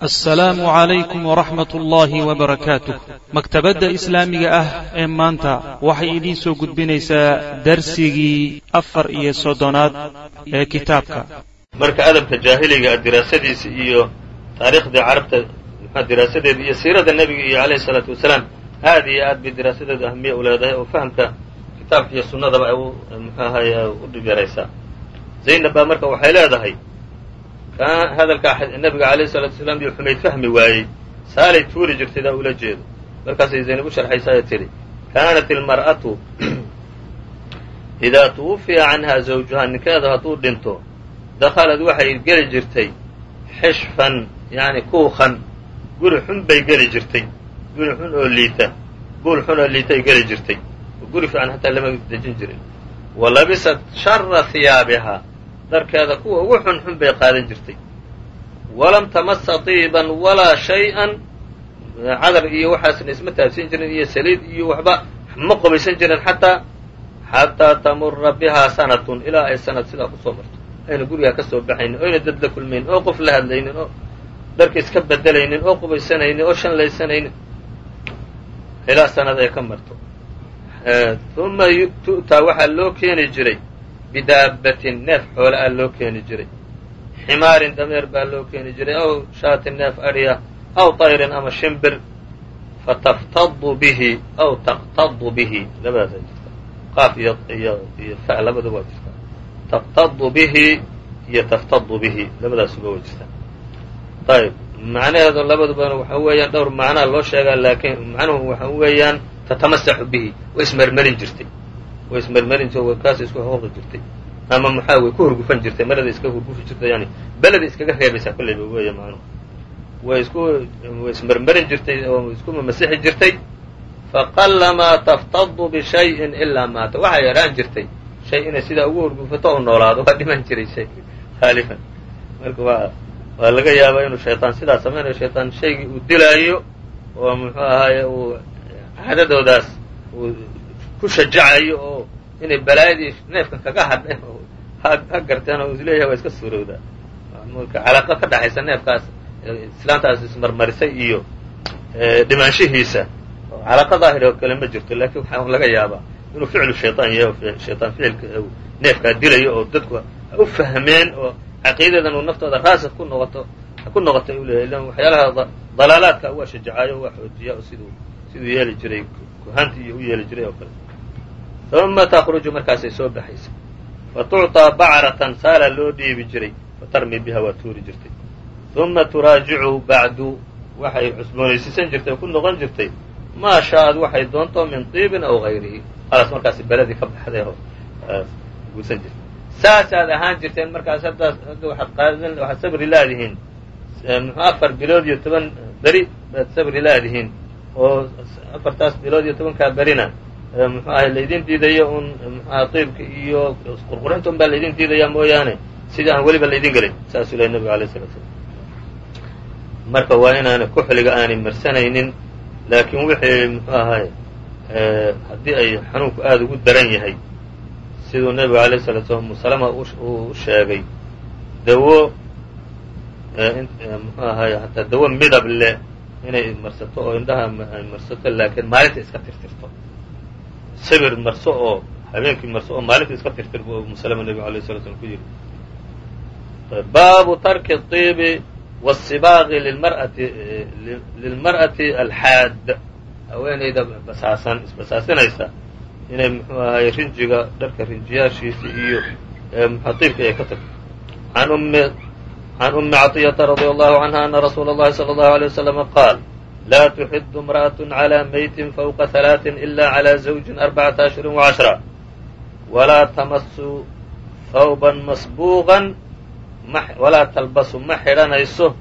assalaamu calaykum waraxmat ullaahi wabarakaatuh maktabadda islaamiga ah ee maanta waxay idiin soo gudbinaysaa darsigii afar iyo soddonaad ee kitaabka. Marka adabka jaahiliga ah diraasadiisa iyo taariikhdii carabta mxua diraasadeeda iyo siirada nebiga iyo calayhi salaatu wasalaam aad iyo aad bay diraasadeedu ahamiya u leedahay oo fahamka kitaabka iyo sunnadaba ay mxu ahay u dhib yaraysaa. Zaynab baa marka waxay leedahay hadalka nabiga alayh salatu wasalaam iyo xumayd fahmi waayey. Saalay tuuri jirtay daa ula jeedo. Markaasay zaynab u sharxaysaa ee tidhi kaanat ilmar'atu idaa tuwufiya canha zawjuha ninkeeda hadduu dhinto dakhalad waxay geli jirtay xishfan yani kuukan guri xun bay geli jirtay. Guri xun oo liita buul xun oo liitay geli jirtay. Guri fiican hataa lama dejin jirin. Wa labisat shara hiyaabiha dharkeeda kuwa ugu xun xun bay qaadan jirtay. Walam tamasa tiiban walaa shay-an. Cadar iyo waxaasna isma taabsiin jirin iyo saliid iyo waxba ma qobaysan jirin xataa xataa tamura bihaa sanatun ilaa ay sanad sidaa ku soo marto. Ayna gurigaa ka soo baxaynin oyna dad la kulmaynin oo qof la hadlaynin oo dharka iska bedelaynin oo qubaysanaynin oo shanlaysanaynin ilaa sanad ay ka marto. Uma tu'taa waxaa loo keeni jiray bidaabatin neef xoole ah loo keeni jiray. Ximaarin dameer baa loo keeni jiray. Aw shaatin neef adhiya aw tayrin ama shimbir fataftadu bihi aw taqtadu bihi. Labadaasaa jirta qaaf iyo iyo iyo fa labada waa jirtaa. Taqtadu bihi iyo taftadu bihi. Labadaasuba waa jirtaa. Ayb macnaheedu labadubana waxa weeyaan dhowr macnaa loo sheegaa laakiin macnuhu waxa weeyaan tatamasaxu bihi. Way ismermerin jirtay way ismermerin kaas isku hooqi jirtay. Ama maxaa way ku hurgufan jirtay marada iska hurgufi jirtay yani beleda iskaga reebaysaa kolleyba weeya macnuhu way isku way ismermerin jirtay oo isku mamasixi jirtay. Faqalamaa taftadu bishayin ilaa maata waxay yaraan jirtay. Shay inay sidaa ugu hurgufato u noolaado waa dhiman jiray shay khaalifan marka waa waa laga yaabaa inuu shayطaan sidaa samaynayo shayطaan shaygii uu dilaayo oo muxuu ahaaye uu cadadoodaas uu ku shajacayo oo inay balaayadii neefkan kaga hadheen oo ha garteen oo is leeyahay waa iska suurowdaa marka calaaqa ka dhaxaysa neefkaas islaantaas ismarmarisay iyo dhimaanshihiisa. Calaaqa daahir oo kale ma jirto laakiin waxaa laga yaabaa inuu ficlu shayطaan yahay oo shayطaan ficilka neefkaa dilayo oo dadku u fahmeen oo caqiidadan uu naftooda raasik ku noqoto ku noqotay u leeyahy ilan waxyaalaha dalaalaadka waa shajacaayo waa xoojiya oo siduu siduu yeeli jiray kuhaanti iyo u yeeli jiray oo kale uma takruju markaasay soo baxaysay fa tucطىa bacratan saalaa loo dhiibi jiray fatarmi biha waa tuuri jirtay uma turaajicu bacdu waxay cusboonaysiisan jirtay oo ku noqon jirtay maa shaaad waxay doonto min طiibin aw غayrihi khalaas markaas beledii ka baxday oo guursan jirtay saasaad ahaan jirteen markaas haddaas hadda waxaad qaadan waxaad sabri laadihiin muxuu afar bilood iyo toban beri baad sabri laadihiin oo afartaas bilood iyo tobankaa berina muxuu ahay laydin diidayo un mxuaha tiibka iyo qurqurinta un baa laydin diidayaa mooyaane sidii aan weliba laydin gelin saasuu lehy nabiga alay slat slam marka waa inaana kuxliga aanay marsanaynin laakiin wixii muxuu ahay haddii ay xanuunku aada ugu daran yahay siduu nebigu alayh salatu slam umusalama uu sheegay dawo muxuu ahay hataa dawo midab leh inay marsato oo indhaha ay marsato laakiin maalinta iska tirtirto sabir marso oo habeenkii marso oo maalinta iska tirtir buu umusalama nebigu alayh sala slam ku yidhi baabu tarki الطibi wالsibaaqi lilmar'ati lilmar'ati alxaad haweenayda basaasan isbasaasinaysa inay muxuu ahay rinjiga dharka rinjiyaashiisa iyo mxatiibka ay ka tagto can ummi caطiyata radي allahu canha ana rasuula اllahi salى اllahu عalيه waslama qaal laa tuxidu imra'aة عlى maytin fawqa ثalaaثin ila عlى zawjin arbacata ashhuri وcashra walaa tamasu hawban masbuuqan walaa talbasu ma xidhanayso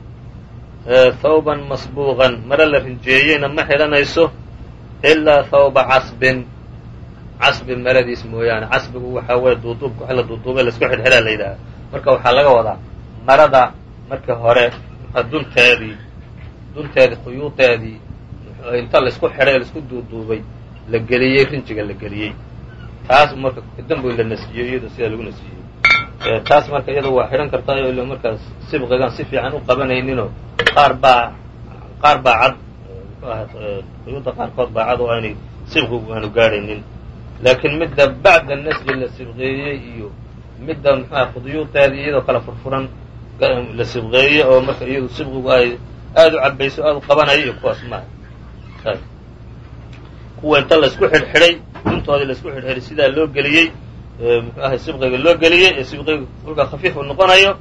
hawban masbuuqan mare la rinjeeyeyna ma xidhanayso ilaa hawba casbin casbi maradiis mooyaane casbigu waxaa weeye duuduubka wax la duuduubay laisku xidhxidhaa la yidhaaha marka waxaa laga wadaa marada markii hore dunteedii dunteedii khuyuudeedii inta la isku xidhay la isku duuduubay la geliyey rinjiga la geliyey. Taas marka dambu la nasiyey iyado sidaa lagu nasiyey. Taas marka iyada waa xidhan kartaayo ila markaas sibqigan si fiican u qabanayninoo qaar baa qaar baa cad quyuudda qaarkood baa cad oo aynay sibqigu aanu gaadhaynin laakiin midda bacda nasli la sibqeeyey iyo midda muxuaha khuduyuudeeda iyadoo kala furfuran la sibqeeye oo marka iyadu sibqigu ay aada u cabayso aada u qabanayo iyo kuwaas maaha kuwa inta la isku xidhxidhay duntoodii la isku xidhxidhay sidaa loo geliyey muxuu ahay sibqiga loo geliyey ee sibqiga kolkaa khafiif u noqonayo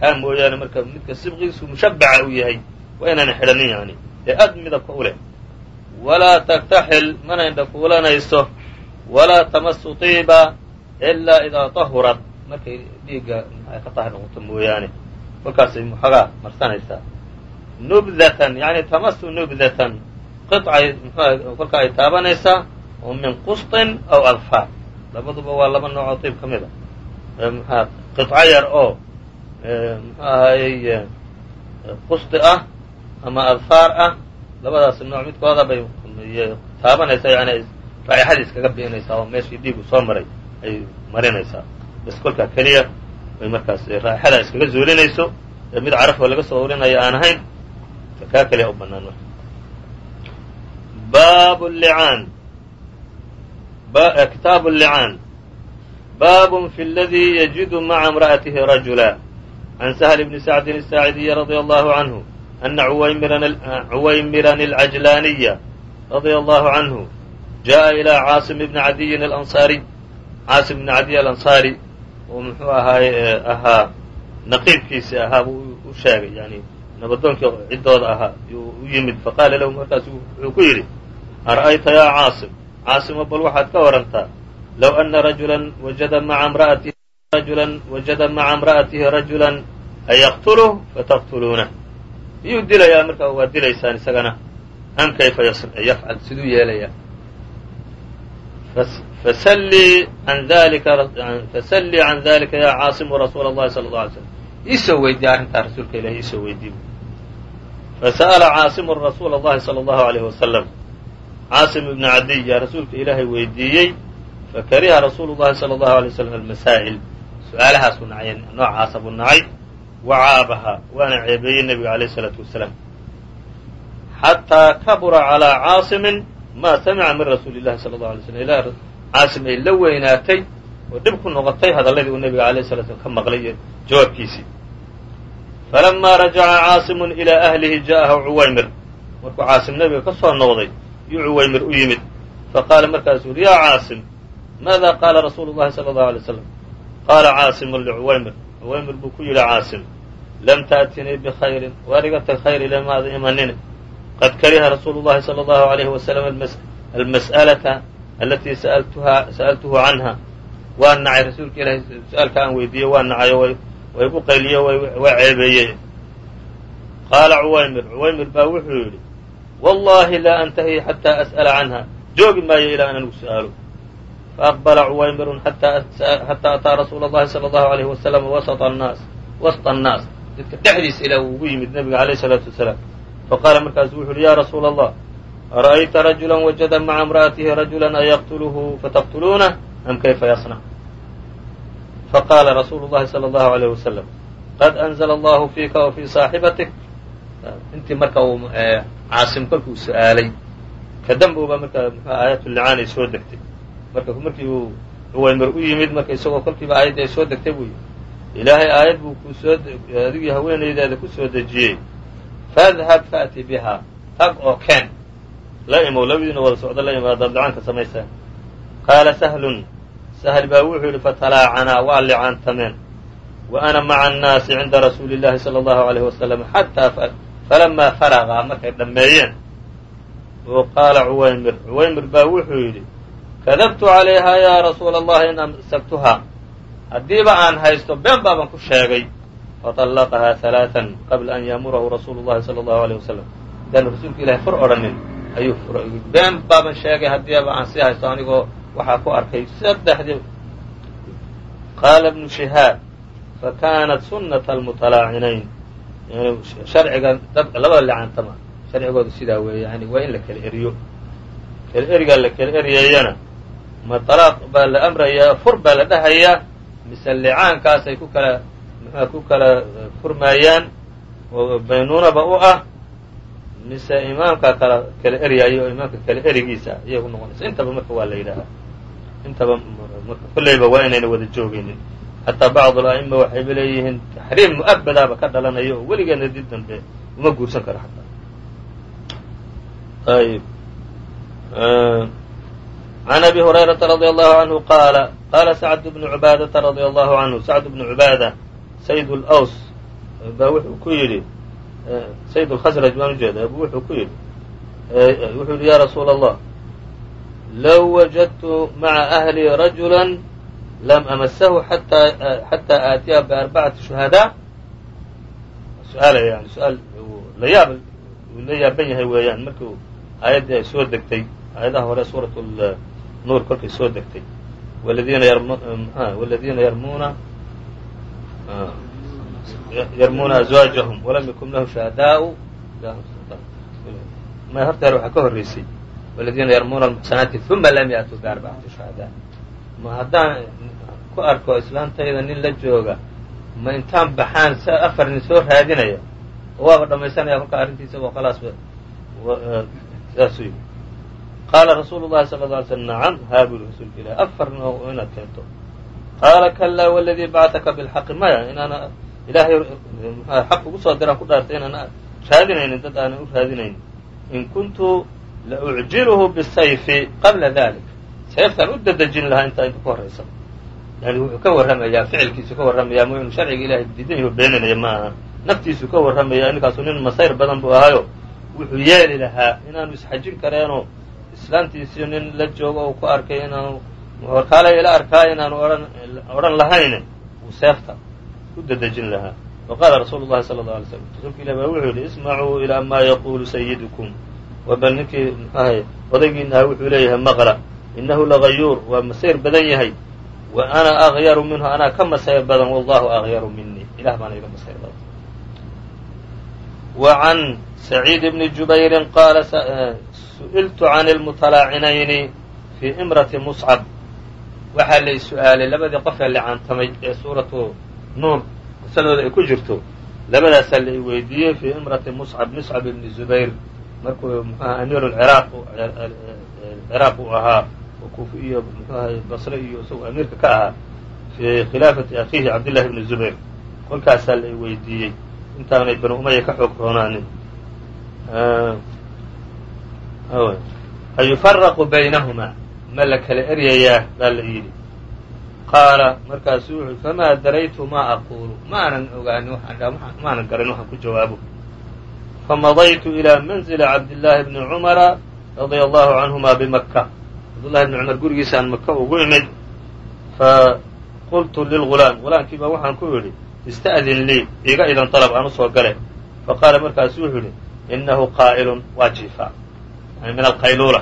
kaa mooyaane marka midka sibqigiisu mushabbaca uu yahay waa inaana xidhanin yani ee aad midabka u leh. Walaa taktaxil mana indha kuulanayso. Walaa tamasu tiiba ilaa idaa tahurat. Markay dhiigga maxay ka tahir noqoto mooyaane. Kolkaasay muxogaa marsanaysaa nubdatan yani tamasu nubdatan qicay muxuaha kolka ay taabanaysaa oo min qusطin aw alfaar labaduba waa laba nooc oo tiib ka mid a mxua qiطco yar oo muxuu ahayey qusdi ah ama adfaar ah labadaas nooc midkooda bay taabanaysaa yani raaixadii iskaga bi'inaysaa oo meeshii dhiigu soo maray ay marinaysaa bas kolkaa keliya bay markaas raaixada iskaga zuulinayso ee mid carafoo laga soo urinayo aan ahayn kaa keliya u banaan marka bab licaan kitaabu الlicaan bab fi اladي yجid maca امrأaته rajula عan سهل بن سعد الساaعدي رضي الله عنه أن عuwaymiran العجلانية رضي الله عنه جاءa إلى cاaصم بن عadي الأنصاري cاaصم بن عadي الأنصاري oo mxuu ahaay ahaa naqiibkiisi ahaa buu u sheegay yani nabadoonkii ciddooda ahaa yuu u yimid. Faqaala lahu markaasu wuxuu ku yidhi ara'ayta yaa caasim? Caasimo bal waxaad ka warantaa low anna rajulan wajada maca imra'atihi rajulan wajada maca imra'atihi rajulan ayaqtuluh fataqtuluunah miyuu dilayaa markaa waad dilaysaan isagana. Am kayfa yafcal siduu yeelayaa. Fasallii an dalika fasallii can dalika yaa caasimu rasuula allahi sala allau alay slam iisoo weydii arrintaa rasuulka ilahi iisoo weydii fasa'ala caasimu rasuula allahi sala allahu alayh wasalam caasim ibnu cadiy yaa rasuulka ilaahay weydiiyey fakariha rasuulu llahi sala allahu alay waslam almasaa'il su'aalahaasuu nacay noocaasa buu nacay wa caabaha waana ceebeeyey nebiga alayh isalaatu wasalaam xataa kabura calaa caasimin maa samica min rasuuli llahi sala allahu alay slam ilaa caasim ay la weynaatay oo dhib ku noqotay hadalladii uu nebiga alayh salatu slam ka maqlay iyo jawaabkiisii falamaa rajaca caasimun ilaa ahlihi ja'ahu cuwaymir markuu caasim nebiga ka soo noqday yuu cuwaymir u yimid faqaala markaasuu yidhi yaa caasim maada qaala rasuulu llahi sala allahu alay slam qaala caasimun licuwaymir cuwaymir buu ku yidhi caasim lam ta'tinii bikhayrin waar iga tag khayr ilamaada imanine qad kariha rasuulu llahi sala allahu alayhi wasalam almas'alata alatii sa'altuhu canha waa nacay rasuulka ilahay su'aalka aan weydiiyey waa nacayo way gu qayliyo waa ceebeeyey qaala cuwaymir cuwaymir baa wuxuu yidhi wallahi laa antahi xataa as'ala canha joogi maayo ilaa aan anigu su'aalo faaqbala cuwaymirun xataa ataa rasuula اllahi salى allahu alayh wasalam wasط annaas wasط annaas dadka dhexdiisa ilaa uu ugu yimid nebiga alayh الsalaatu wasalaam faqaala markaasu wuxu uhi ya rasuula allah ara'ayta rajula wajada maca imra'atihi rajula ayaqtuluhu fataqtuluunah am kayfa yasnac faqaala rasuulu llahi salى allahu alayh wasalam qad anzla allahu fiika wa fii saaxibatik intii marka uu caasim kolkuu su'aalay ka dambuuba marka mxu aayatullicaan ay soo degtay marka markii uu cuwaymir u yimid marka isagoo kolkiiba aayadda ay soo degtay buu yidhi ilaahay aayad buu ku soo adigii haweenaydeeda ku soo dejiyey fadhab faأti bihaa tag oo keen la imow labadiina wada socdo la imo adaad licaanka samaysaan qaala sahlun sahl baa wuxuu yidhi fatalaacanaa waa licaantameen wa ana maca annaasi cinda rasuuli اllahi salى allahu alayh wasalam xataa falamaa faraqa markay dhammeeyeen oo qaala cuwaymir cuwaymir baa wuxuu yidhi kadabtu calayhaa yaa rasuula allahi in amsaktuhaa haddiiba aan haysto been baaban ku sheegay faطallaqahaa halaaan qabla an yaamurahu rasuulu llahi sala allahu alayh wasalam intaanu rasuulka ilahay fur odhanin ayuu furay been baaban sheegay haddiiba aan sii haysto anigoo waxaa ku arkay saddexdii. Qaala ibnu shihaab fakanat sunnata almutalaacinayn. Yani sharciga dad labada licantama sharcigoodu sidaa weeye yani waa in la kala eriyo. Kala erigaa la kala eriyayana ma talaaq baa la amrayaa fur baa la dhahayaa mise licaankaas ku kala muxua ku kala furmaayaan oo baynuunaba u ah mise imaamka kala kala eryaayo imaamka kala erigiisa ayay u noqonaysa. Intaba marka waa la yidhaahaa intaba marka kolleyba waa inayna wada joogaynin xataa bacd ala'ima waxayba leeyihiin taxriim mu'abadaaba ka dhalanayo oo weligeedna dib dambe uma guursan karo xataa ayb عن أbي هريرة رضي الله عنه qاaل qاla سعد بن عباadةa رضي الله عنه سعد بن عباadة سيد الأws ba wuxuu ku yidhi سيد الخزرج baan ujeeda wuxuu ku yidhi wuxuu yihi ya رsuul الله low wajadtu maca ahlii rajula lam amasahu xataa aatiya biarbacati shuhadaa suaal yani su'aal layaab uu la yaaban yahay weeyaan markii aayaddii ay soo degtay aayadaha hore suurat nuur kolkay soo degtay wladiina waladiina yarmuna yarmuuna azwaajahum walam yakun lahum shuhadaau horta hore waxaa ka horreysay waladiina yarmuuna almuxsanaati uma lam ya'tuu biarbacati shuhadaa ma haddaan ku arko islaantayda nin la jooga ma intaan baxaan afar nin soo raadinaya waaba dhammaysanaya kolka arrintiisa oo khalaas saasuu yidhi qaala rasuulu llahi sala lla alay nacam haa yihi rasuulka ilahi afarna oo inaad keento qaala kalaa waladii bacataka bilxaqi maya inaana ilaahay xaq ugu soo diraan ku dhaartay inaan raadinaynin dad aanan u raadinaynin in kuntu la ucjiluhu bisayfi qabla dalik seeftaan u dadejin lahaa intaa inta ku horraysa yani wuxuu ka warramayaa ficilkiisu ka warramayaa mu inu sharciga ilahay diidan yaho beeninaya ma aha naftiisu ka warramaya ninkaasu nin masayr badan buu ahaayo wuxuu yeeli lahaa inaanu isxajin kareenoo islaantiisii nin la joogo oo ku arkay inaanu horkaalay ila arkaa inaanu ohan odhan lahayne uu seefta u dadejin lahaa wa qaala rasuulu llahi sala allau alay slam rasuulka ilah baa wuxuu yidhi ismacuu ilaa maa yaquulu sayidukum bal ninkii muxuahay odaygiinaha wuxuu leeyahay maqla. Innahu lagayuur waa masayr badan yahay. Wa ana agyaru minhu anaa ka masayr badan wallahu agyaru minii ilah baana iga masayr badan. Wa can saciid bni jubayrin qaala su'iltu can lmutalaacinayni fii imrati muscab waxaa lay su'aalay labadii qofee licaantamay ee suuratu nuur qisadooda ay ku jirto labadaasaa la i weydiiyey fii imrati muscab muscab ibni zubayr markuu mxuaha amiiru ciraaq ciraaq uu ahaa oo kuufi iyo mxuahay basre iyo isagoo amiirka ka ahaa fii khilaafati akhiihi cabdillahi bni zubayr. Kolkaasaa la weydiiyey intaanay banu umaya ka xoog roonaanin ayufaraqu baynahumaa ma la kala eryayaa baa la yidhi. Qaala markaasu wuxuu famaa daraytu maa aquulu? Ma aanan ogaanin ma aanan garan waxaan ku jawaabo famadaytu ilىa manzili cabdillaahi bni cumara radia allahu canhuma bimaka cabdullahi bni cumar gurigiisaan maka ugu imid faqultu lilgulaam gulaamkiiba waxaan ku idhi ista'din lii iga idan dalab aan u soo gale faqaala markaasu wuxuu yidhi inahu qaa'ilun waa jiifaa yani min alqayluula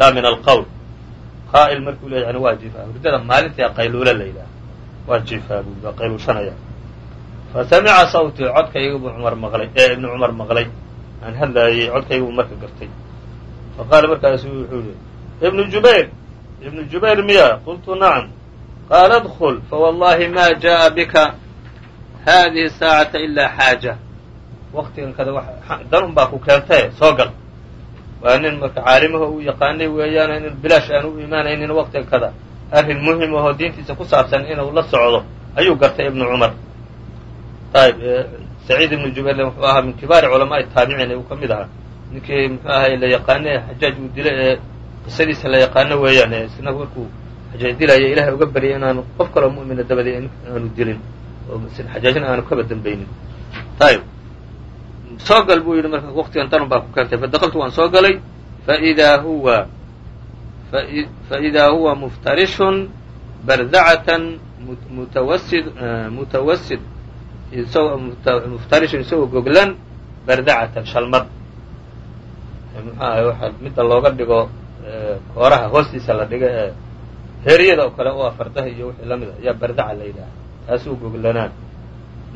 laa min alqowl qaa'il markuu leeya yani waa jiifaa hurdada maalintii qayluula la yidhaha waa jiifaa buu waa qayluushanaya fa samica sawtii codkayga buu cumar maqlay ee ibnu cumar maqlay aan hadlaayey codkayga marka gartay fa qaala markaasu wuxuu yihi ibnu jubayr ibnu jubayr miya qultu nacam qaala adkul fawallahi ma jaءa bika hadihi saacata ilaa xaaja waktigan kada dan un baa ku keentae soo gal waa nin marka caalimaho uu yaqaanay weeyaan in bilaash aan u imaanaynin waktiga kada arrin muhiim ahoo diintiisa ku saabsan inuu la socdo ayuu gartay ibnu cumar ayb saciid ibnu jubayr wuxuu ahaa min kibaari culamaai taabiciin uu ka mid ahaa ninkii muxuu ahay la yaqaane xajaaj uu dilay ee qisadiisa la yaqaano weeyaan ee isna markuu xajaaj dilaya ilahay uga baryay inaanu qof kaloo mu'mina dabadee aanu dilin oo xajaajna aanu kaba dambaynin ayb soo gal buu yidhi marka waktigan danun baa ku keentay fadaqaltu waan soo galay faidaa huwa faidaa huwa muftarishun bardacatan mutawasid mutawasid isagoo muftarishun isagoo goglan bardacatan shalmad. Muxuu ahay waxa midda looga dhigo kooraha hoostiisa la dhigo ee heeryada oo kale u ah fardaha iyo wixii la mid a ayaa bardaca la yidhaha taasuu goglanaa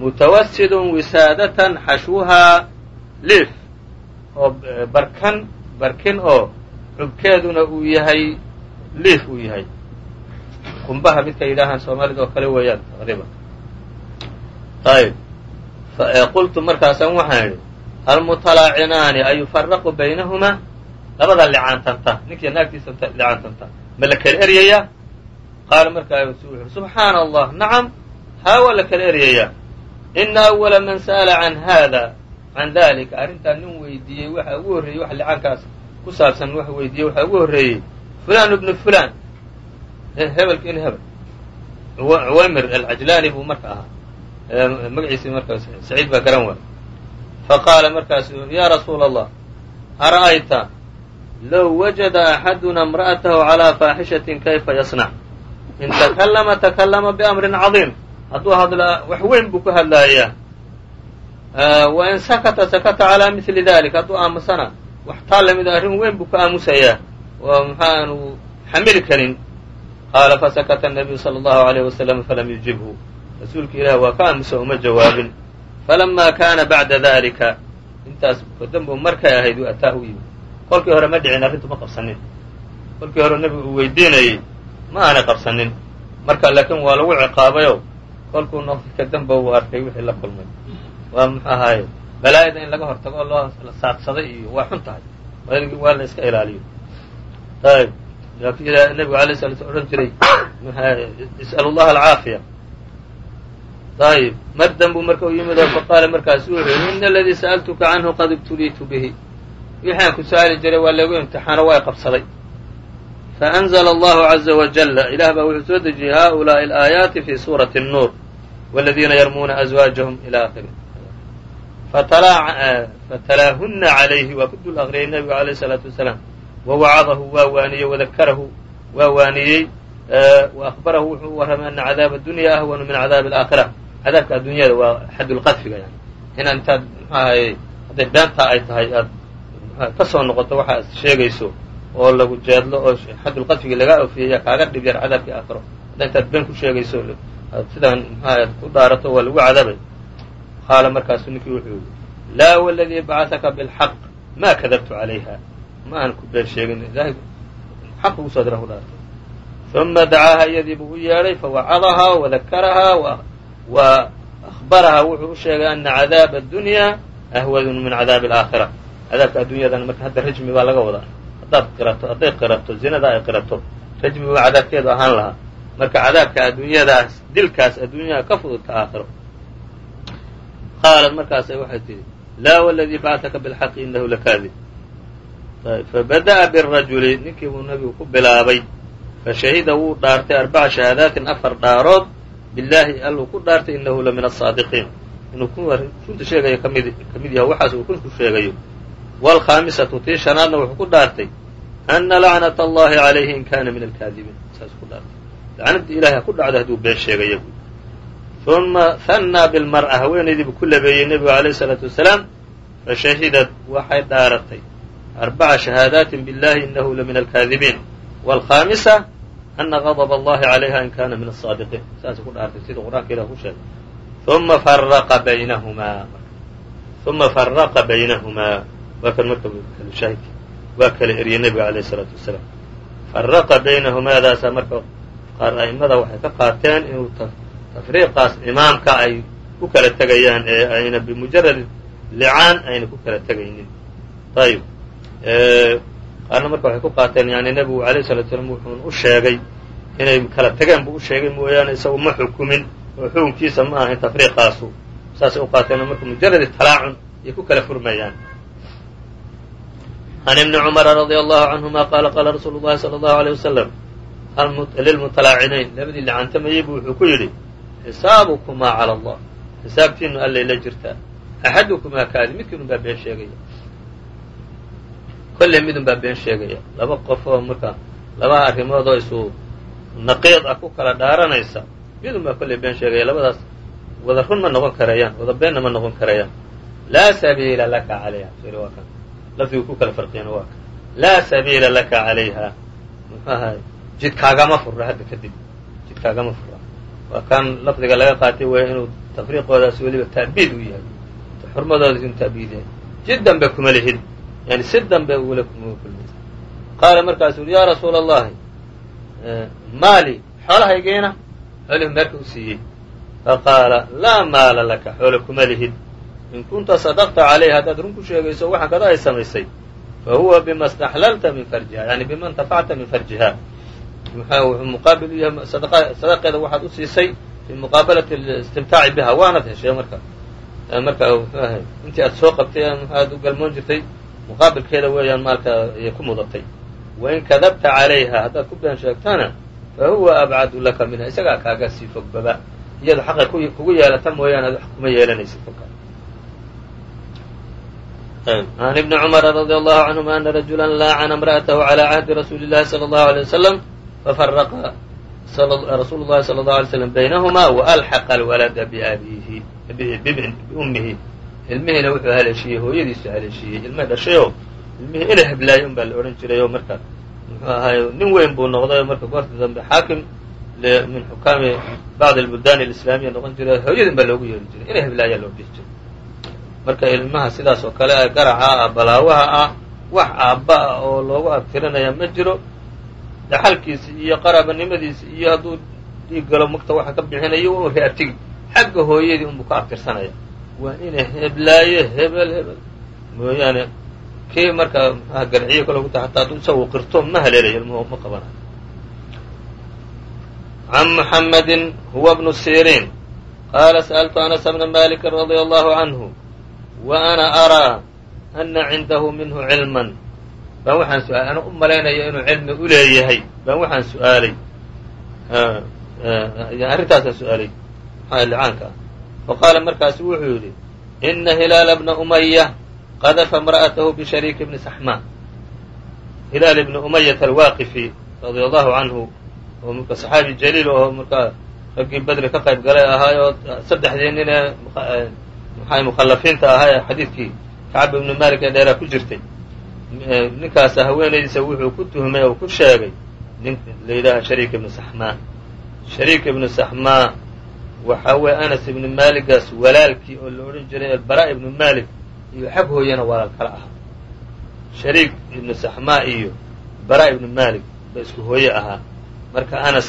mutawasidun wisaadatan xashwuhaa liif oo barkan barkin oo xubkeeduna uu yahay liif uu yahay. Qumbaha midka yidhaahaan soomaalida oo kale weeyaan taqriiban ayb qultu markaasaan waxaan idhi almutalaacinaani ayufaraqu baynahumaa labada licaantanta ninkiiyo naagtiisa licaantanta ma la kala eryayaa qaala markaa wuxu uhi subxaana allah nacam haa waa la kala eryayaa ina awala man sa'ala can hada can dalika arrintaa nin weydiiyey waxa ugu horreeyey wax licaankaas ku saabsan wax weydiiyey waxaa ugu horreeyey fulan ibnu fulan hebelka in hebel cuwaymir alcajlaani buu marka ahaa magaciisi marka saciid baa garan waay faqaala markaasu yaa rasuula allah ara'ayta low wajada axaduna imra'atahu calaa faaxishatin kayfa yasnac? In takallama takallama biamrin cadiim. Hadduu hadlaa wax weyn buu ku hadlaayaa. Wain sakata sakata calaa mili dalik. Hadduu aamusana wax taalla mida ah, arrin weyn buu ku aamusayaa. Oo maxaa aanu xamili karin. Qaala fasakata anabiyu sala allahu alayh wasalam falam yujibhu rasuulka ilaah waa ka aamusa uma jawaabin. Falama kaana bacda dalika intaas dambu markay ahayd u ataa u yimid. Kolkii hore ma dhicin arrintu ma qabsanin. Kolkii hore nebigu uu weydiinayey ma aanay qabsanin. Marka laakiin waa lagu ciqaabayo kolkuu noqday ka damba uu arkay wixii la kulmay. Waa muxu ahaaye balaayada in laga hortago oo loo la saadsaday iyo waa xun tahay. Waa la iska ilaaliyo. Ayb nebigu alay sala sl odhan jiray is'al llaha alcaafiya ayb mar danbuu marka u yimid oo faqaala markaasu wuxuu yihi ina aladii sa'altuka canhu qad ibtuliitu bihi wixaan ku su-aali jiray waa lagu imtixaano waa qabsaday faأnzla allahu عaزa wajala ilah baa wuxuu soo dejiyey haؤulaaءi الآayaati fi suuraةi الnuur wاladiina yarmuuna أزwaaجahum ilى akhiri fatalaahuna عalayhi waa ku dul aqriyay nebigu عalيه الصلاaةu wasalaam wawacadahu waa waaniyey wadakarahu waa waaniyey وأخbarahu wuxuu warramay ana cadaab الdunya ahwanu min cadaab الآakhira cadaabka addunyada waa xadulqadfiga yani. Inaad intaad mxu ahaye hadday beentaa ay tahay aad ka soo noqoto waxa ad sheegayso oo lagu jeedlo oo xadulqadfigii lagaa ofiyaya kaaga dhib yar cadaabkii aakhiro hadda intaad been ku sheegayso sidaan mxuaha ad ku dhaarato waa lagu cadaabay qaala markaasu ninkii wuxuu yihi laa wladii bacahaka bاlxaq ma kadabtu calayha. Ma ku been sheegin ilahay xaq ugu soo dira ku dhaartay uma dacaaha iyadii buu u yeedhay fawacadahaa wadakarahaa wa ahbarahaa wuxuu u sheegay ana cadaaba addunya ahwadun min cadaabi alaakhira cadaabka addunyadana marka hadda rajmi baa laga wadaa haddaad qirato hadday qirato zinada ay qirato rajmi baa cadaabkeedu ahaan lahaa marka cadaabka adduunyadaas dilkaas adduunyaha ka fududka aakhiro qaalat markaasay waxay tidhi laa wladii bacataka bilxaqi inahu lakaadib fabada'a birajuli ninkii buu nabigu ku bilaabay fashahida wuu dhaartay arbaca shahaadaatin afar dhaarood billaahi alluu ku dhaartay inahu la min asaadiqiin inuu runta sheegayo ka mid yahay waxaas uu runku sheegayo. Waalkhaamisatu tii shanaadna wuxuu ku dhaartay ana lacnata allahi calayhi in kana min alkaadibiin. Saas ku dhaartay. Lacnadii ilahay ha ku dhacdo hadduu been sheegaya uma hannaa bilmar'a haweenaydiibuu ku labeeyey nebigu alayh isalaatu wasalaam fashahidad waxay dhaaratay arbaca shahaadaatin billahi inahu la min alkaadibiin. Waalkhaamisa ana gadb allahi calayha in kana min asaadiqiin saasay ku dhaartay sida qur'aanka ilah ku sheegay uma faraqa baynahumaa uma faraqa baynahumaa waa kan marka shaahidki waa kala eriyey nebiga alayh isalaatu wasalaam faraqa baynahumaadaasaa marka qaar a'immada waxay ka qaateen inuu tafriiqaas imaamka ay ku kala tegayaan ee ayna bimujarad licaan ayna ku kala tegaynin ayb qaarna marka waxay ku qaateen yani nebigu alayh salatu slam wuxuun u sheegay inay kala tegeen buu u sheegay mooyaane isagu ma xukumin oo xukunkiisa ma ahayn tafriiqaasu. Saasay u qaateen marka mujaradi talaacun ayay ku kala furmayaan. Can ibni cumara radia allahu canhuma qaala qaala rasuulu llahi sala allahu aleyh wasalam lilmutalaacinayn labadii licantamayey buu wuxuu ku yidhi xisaabukumaa cala allah xisaabtiinu allay la jirtaa axadukumaa kaadi midkiinun baa been kolley midun baa been sheegaya. Laba qof oo marka laba arrimood oo isu naqiid ah ku kala dhaaranaysa midun baa kolley been sheegaya. Labadaas wada run ma noqon karayaan wada beenna ma noqon karayaan. Laa sabiila laka calayha. Lafdigu ku kala farqiyana waa kan. Laa sabiila laka calayha. Muxuu ahay? Jidkaagama fura hadda kadib. Jidkaagama fura waa kan lafdiga laga qaatay weya inuu tafriiqoodaas weliba ta'biid u yahay. Xurmadoodas inuu ta'biid yahay jid danbe kuma lihid yani si danbe ugula kulmaysa qaala markaasuu yaa rasuula allahi maali xoolahaygiina xoolihii meerka u siiyey faqaala laa maala laka xoole kuma lihid in kunta sadaqta calayha haddaad run ku sheegayso waxaan kada ay samaysay fa huwa bima staxlalta min farjiha yani bima intafacta min farjiha wuxuu muqaabil u yahay sadaqeeda waxaad u siisay fi muqaabalati istimtaaci biha waanad heshay marka marka intii aad soo qabtay aad u galmoon jirtay muqaabilkeeda weeyaan maalka ayay ku mudatay wain kadabta calayha haddaad ku been sheegtana fa huwa abcadu laka minha isagaa kaaga sii fogbaba iyadu xaqay kugu yeelata mooyaane ad wax kuma yeelanaysid kolka an ibni cumara radia allahu canhuma ana rajulan laacana imra'atahu calaa cahdi rasuuli llahi sala allahu alay wasalam fafaraqa rasuulu llahi sala allahu alay slam baynahuma waalxaqa alwalada biabihi biummihi ilmihiina wuxuu haleeshiyey hooyadiisu haleeshiyey ilmay dhashayoo ilmihii ele heblaayay un baa la odhan jirayoo marka muxuu ahaay nin weyn buu noqday marka goorta dambe xaakim min xukaami bacdi albuldaani alislaamiya noqon jiray hooyadin baa loogu yeeri jiray ele heblaayaa loo dhihi jiray. Marka ilmaha sidaas oo kale ah garaca ah balaawaha ah wax aabba ah oo loogu abtirinayaa ma jiro dhaxalkiisi iyo qaraabanimadiisi iyo hadduu dhiig galo magta waxa ka bixinayo wuu reabtigi xagga hooyadii unbuu ka abtirsanaya waa ina heblaayo hebel hebel. Mooyaane kii markaa mxuaha garciyo kale kuta hataa aduu isagu qirto ma haleelayo ma qabanayo can muxamedi huwa bnu siriin. Qaala sa'altu anas bna maliki radia allahu canhu wa ana araa ana cindahu minhu cilman. Baan waxaan suaalay ana u malaynayo inuu cilmi u leeyahay. Baan waxaan su'aalay. Arrintaasaan su'aalay. Maxaa licaanka ah? fa qaala markaasu wuxuu yidhi ina hilaala bna umaya qadafa imra'atahu bishariik bni saxmaa hilaal ibni umayata alwaaqifi radia allahu canhu oo marka saxaabi jaliil oo markaa raggii badri ka qayb galay ahaay oo saddexdii nin ee maxay mukhallafiinta ahaa ee xadiidkii kacab ibni maalik ee dheeraa ku jirtay ninkaasa haweenaydiisa wuxuu ku tuhmay oo ku sheegay nin la yidhaaha shariik ibni saxmaa shariik ibni saxmaa waxaa weeye anas ibni maaligaas walaalkii oo la odhan jiray albara ibni malik iyo xag hooyana walaal kala ahaa. Shariik ibni saxmaa iyo bara ibni malik ba isku hooye ahaa. Marka anas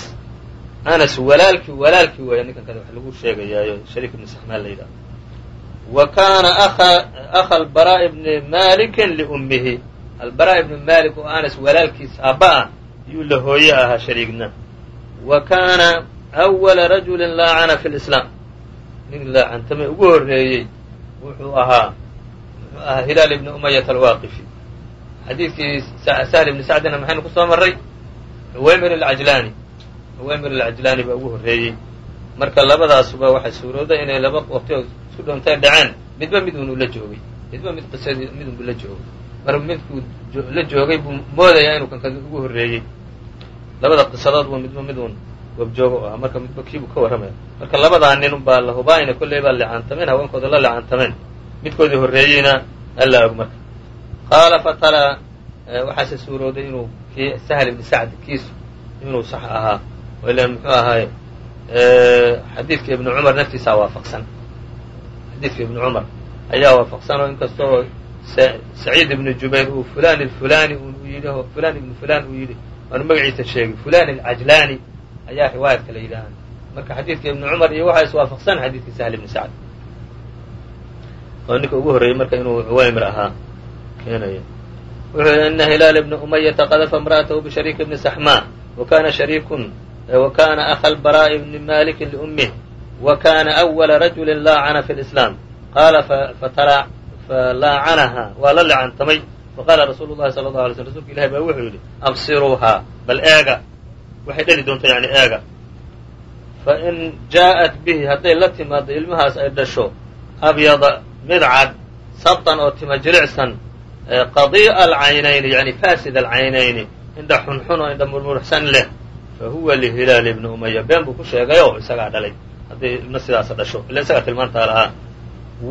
anas walaalkii walaalkii weeya ninkan kada wax lagu sheegayaayo shariik ibni saxmaa la yidhaha wa kaana akha albara ibni malikin liummihi albara ibni malik oo anas walaalkiis aabba ah yuu la hooye ahaa shariigna. Wa kaana awala rajulin laacana fi lislaam nin laacantame ugu horreeyey wuxuu ahaa muxuu ahaa hilaal ibni umayata alwaaqifi xadiidkii sahl ibni sacdina maxaynu ku soo marray? Uwaymir alcajlaani uwaymir alcajlaani baa ugu horreeyey. Marka labadaasuba waxay suurooday inay laba waqti oo isku dhoontay dhaceen. Midba mid unuu la joogay. Midba mid qisadii mid unbu la joogay. Mar midkuu la joogay buu moodayaa inuu kankadi ugu horreeyey. Labada qisadoodba midba mid un goobjoogo u ahaa marka midba kiibuu ka warramaya marka labadaa nin baa la hubaa inay kolley baa lecaantameen haweenkooda la lecaantameen midkoodii horreeyeyna alla og marka qaala fatalaa waxaase suurooday inuu kii sahl ibni sacd kiisu inuu sax ahaa. Ila muxuu ahaay xadiidka ibni cumar naftiisaa waafaqsan. Xadiidka ibni cumar ayaa waafaqsan oo inkasta oo saciid ibni jubayr uu fulan ilfulani uu yidhi oo fulan ibni fulan uu yidhi. Waanu magaciisa sheegay fulan alcajlaani ayaa riwaayadka la yidhaaha marka xadiidka ibni cumar iyo waxaa iswaafaqsan xadiidka sahl ibni sacd. Oo ninka ugu horreeyey marka inuu cuwaymir ahaa keenaya. Wuxuu yidhi ina hilaal ibna umayata qadafa imra'atahu bishariiki bni saxmaa wa kana shariikun wa kana akha albara'i bni malikin liummih wa kana awala rajulin laacana fi lislaam. Qaala falaacanaha waa la lecantamay faqaala rasuulu llahi sala allahu alay slm rsulka ilahi baa wuxuu yidhi absiruuhaa bal eega waxay dheli doonta yani eega fain jaa'at bihi hadday la timaado ilmahaas ay dhasho abyada mid cad sabtan oo tima jilicsan qadii'a alcaynayni yani faasid alcaynayni indha xunxun oo indha murmuruxsan leh fa huwa lihilaal ibni umaya been buu ku sheegayoo isagaa dhalay hadday ilmo sidaasa dhasho ila isagaa tilmaantaa lahaa.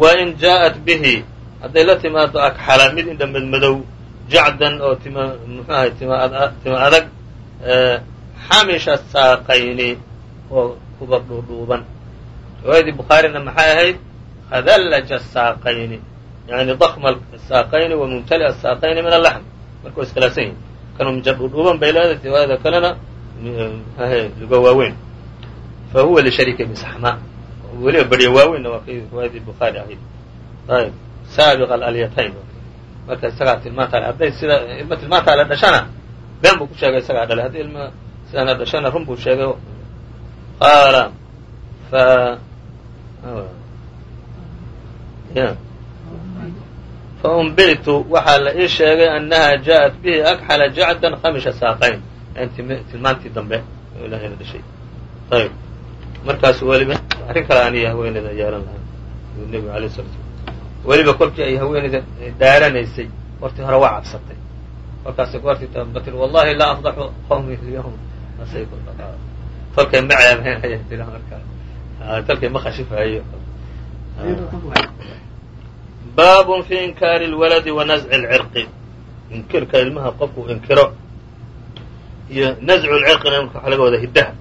Wa in jaa'at bihi hadday la timaado akxala mid indha madmadow jacdan oo tima muxuu ahay tima adag xamisha saaqayni oo kubab dhuudhuuban. Riwaayadii bukhaarina maxay ahayd? Khadallaja saaqayni. Yani dakma saaqayni wa mumtali'a saaqayni min alaxm marka wa iskhilaafsan yihiin kanuu minja dhuudhuuban bay leedahay riwaayada kalena luga waaweyn. Fa huwa lishariiki ibni saxmaa weliba barya waaweynna waa kii riwaayadii bukhaari ahayd. Ayb saabiq alalyatayn marka isagaa tilmaantaale hadday sida ilma tilmaantaale dhashana been buu ku sheegay isagaa dhalay. Haddii ilma sidana dhashana run buu sheegay qaala fa faumbiltu waxaa la ii sheegay annaha jaaءat bihi akxala jacdan khamisha saaqayn tilmaantii dambe ilahayna dhashay ayb markaasu weliba arrin kale aniyo haweeneyda yeelan lahay nebigu alay sala weliba kolkii ay haweeneyda dhaaranaysay hortii hore waa cabsatay kolkaas goortii batir wallahi laa afdaxu qawmi lyawm tolkay ma ceebeynaya tira markaa tolkay ma khashifahayo baabun fi inkaari اlwaladi wa nazci اlcirqi inkirka ilmaha qofku inkiro. Iyo nazcu lcirqina waxa laga wada hiddaha.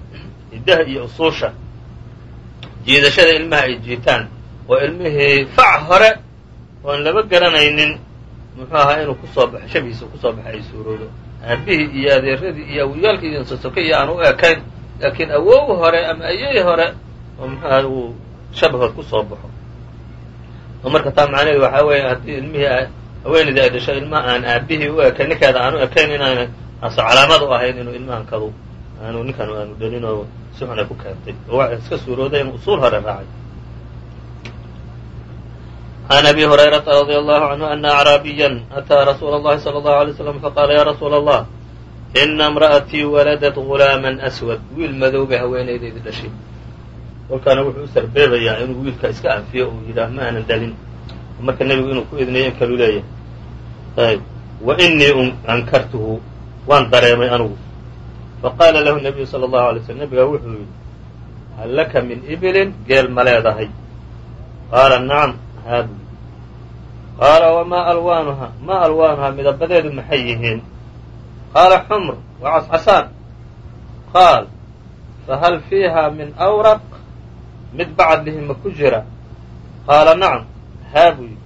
Hiddaha iyo usuusha. Jiidashada ilmaha ay jiitaan. Oo ilmihii fac hore oon laba garanaynin. Muxuu ahaa inuu ku soo baxo shabihiisa ku soo baxo ay suuroodo aabihii iyo adeeradii iyo awiyaalkii iyo sosoke iyo aan u ekayn laakiin awow hore ama ayey hore oo muxuu aha uu shabahood ku soo baxo. Oo marka taa macnaheedu waxaa weeye haddii ilmihii haweenaydii ay dhasho ilma aan aabihii u ekayn ninkeeda aan u ekayn inaana aso calaamad u ahayn inuu ilmahankadu aanu ninkan aanu dhalin oo si xun ay ku keentay. Oo waxa iska suurooday inuu usuul hore raacay عن أbي هريرة رضي الله عنه أن أعرابيا أtىa رsuuل الlhi صلى الله عليه وسلم faqاla ya رsuul الله إna امرأتيi waladت غuلاama أswad wiil madow bay haweenaydaydi dhashay kolkaana wuxuu u sarbeebayaa inuu wiilka iska anfiyo uu yidhaah ma aanan dhalin marka nebigu inuu ku idnayo in kalu leeyahay ayb وإنii ankartuhu waan dareemay anugu faqaala lahu النabiyu slى الlaهu عalay slm nebigaa wuxuu yidhi hal laka min ibilin geel ma leedahay qaala nacam haadu qaala wamaa alwaanuha maa alwaanuhaa midabadeedu maxay yihiin qaala xumr wa cascasaan qaal fahal fiiha min awraq mid bacd lihi ma ku jira qaala nacam haa buu yidhi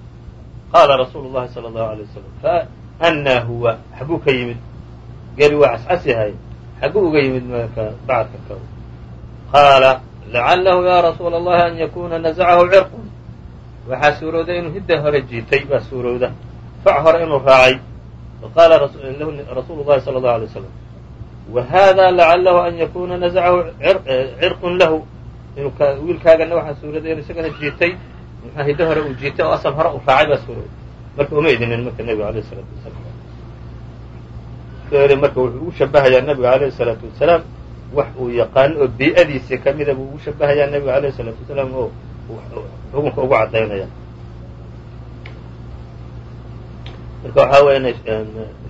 qaala rasuulu llahi sala allahu alay wasalam faannaa huwa xagguu ka yimid geli waa cascas yahay xagguu uga yimid marka bacdka ka qaala lacalahu ya rasuula allahi an yakuna nazacahu cirqun waxaa suurowday inuu hidda hore jiitay baa suurowda fac hore inuu raacay. Faqaala rasuulu llahi sala allahu alay waslam wa hada lacalahu an yakuna nazacahu cirqun lahu. Inuu wiilkaagana waxaa suurowday inuu isagana jiitay. Muxaa hiddo hore uu jiitay oo asal hore uu raacay baa suurowday marka uma idinin marka nebiga alayh isalaatu wasalaam marka wuxuu ugu shabahayaa nebiga alayh isalaatu wasalaam wax uu yaqaano oo bii'adiisii kamida buu ugu shabahayaa nebiga alayh isalaatu wasalaam oo xukunka ugu cadaynaya marka waxaa weya inay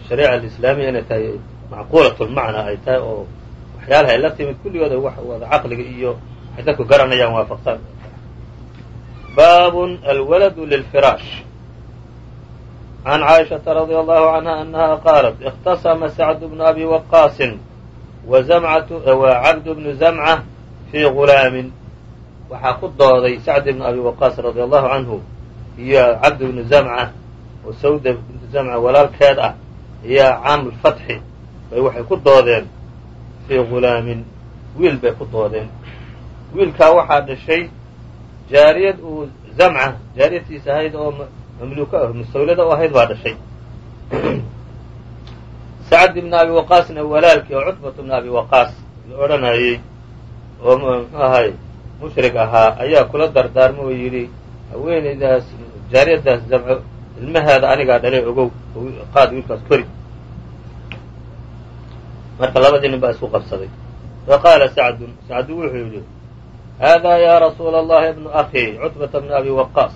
shariica alislaamiya inay tahay macquulatulmacnaa ay tahay oo waxyaalaha ay la timid kulligooda wax wada caqliga iyo waxay dadku garanayaan waafaqsan baabun alwaladu lilfiraash can caaishaةa radي allahu canha anaha qaalat اkhtasama sacdu bnu abi waqaasin wa cabdu bnu zamca fii gulaamin waxaa ku dooday sacd ibnu abi waqaas radi allahu canhu iyo cabd bnu zamca oo sawda bintu zamca walaalkeed ah iyo caam lfatxi bay waxay ku doodeen fii gulaamin wiil bay ku doodeen. Wiilkaa waxaa dhashay jaariyad uu zamca jaariyadtiisa ahayd oo mamluuka ah mustawlada u ahayd baa dhashay. Sacd ibnu abi waqaasna walaalkii oo cutbat ibnu abi waqaas la odhanayey oo muxuu ahay mushrig ahaa ayaa kula dardaarma oo yidhi haweenaydaas jaariyadaas zamco ilmaheeda anigaa dhalay ogow qaad wiilkaas kori. Marka labadii nin baa isku qabsaday. Faqaala sacdun sacdu wuxuu yidhi haadaa yaa rasuula allahi ibnu akii cutbata bni abi waqaas.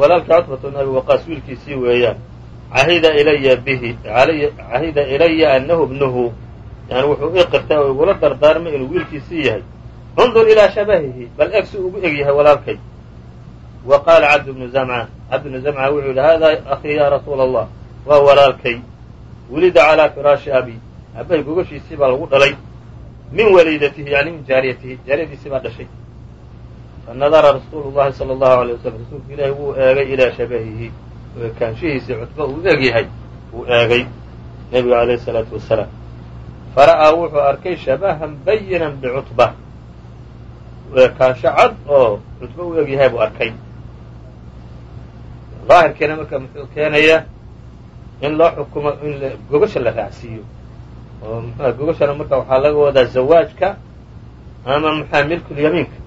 Walaalkii cutbata bni abi waqaas wiilkiisii weeyaan cahida ilaya bihi cahida ilaya anahu ibnuhu. Yani wuxuu ii qirtay oo igula dardaarmay inuu wiilkiisii yahay undur ilaa shabahihi bal eg si ugu eg yahay walaalkay wa qaala cabd bnu zamca cabd bnu zamca wuxuu yidhi hada akii ya rasuula allah waa walaalkay wulida calaa firaashi abi aabbahay gogashiisii baa lagu dhalay min waliidatihi yani min jaariyatihi jaariyadiisii baa dhashay fanadara rasuulu llahi sala allahu alay wasalam rasuulku ilaahi wuu eegay ilaa shabahihi ekaanshihiisii cutba uu eg yahay wuu eegay nebiga alayh isalaatu wasalaam fara'aa wuxuu arkay shabahan bayinan bicutba kaansho cad oo cutbo u eg yahay buu arkay daahirkiina marka muxuu keenayaa in loo xukumo in gogasha la raacsiiyo. Oo mxua gogashana marka waxaa laga wadaa zawaajka ama mxua milkulyamiinka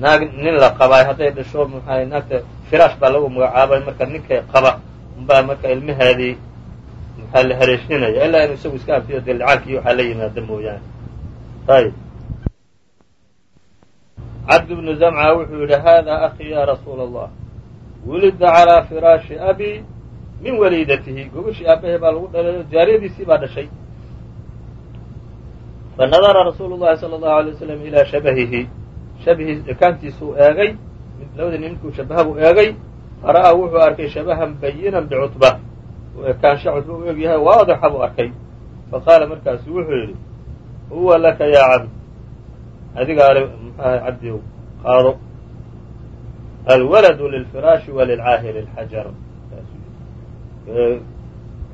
naag nin la qabaay hadday dhasho mxua naagta firaash baa lagu magacaabay marka ninkay qaba. Unbaa marka ilmaheedii maxaa la haleeshinaya ilaa inuu isagu iska anfiyo dee waxaa la yimaada mooyaane. Ayb cabd bnu zamca wuxuu yidhi haadaa akhi yaa rasuula allah wulida calaa firaashi abi min waliidatihi. Gobashii aabbahe baa lagu dhalay oo jaariyadiisii baa dhashay. Fanadara rasuulu llahi sala allahu alay wasalam ilaa shabahihi. Shabihi ekaantiisuu eegay labadii ninkuu shabaha buu eegay. Fara'aa wuxuu arkay shabahan bayinan bicutba oo ekaansha cutba u eeg yahay waadixa buu arkay. Faqaala markaasu wuxuu yidhi huwa laka yaa cabd adigaale muxuaha cabdiow qaado alwaladu lilfiraashi walilcaahiri lxajar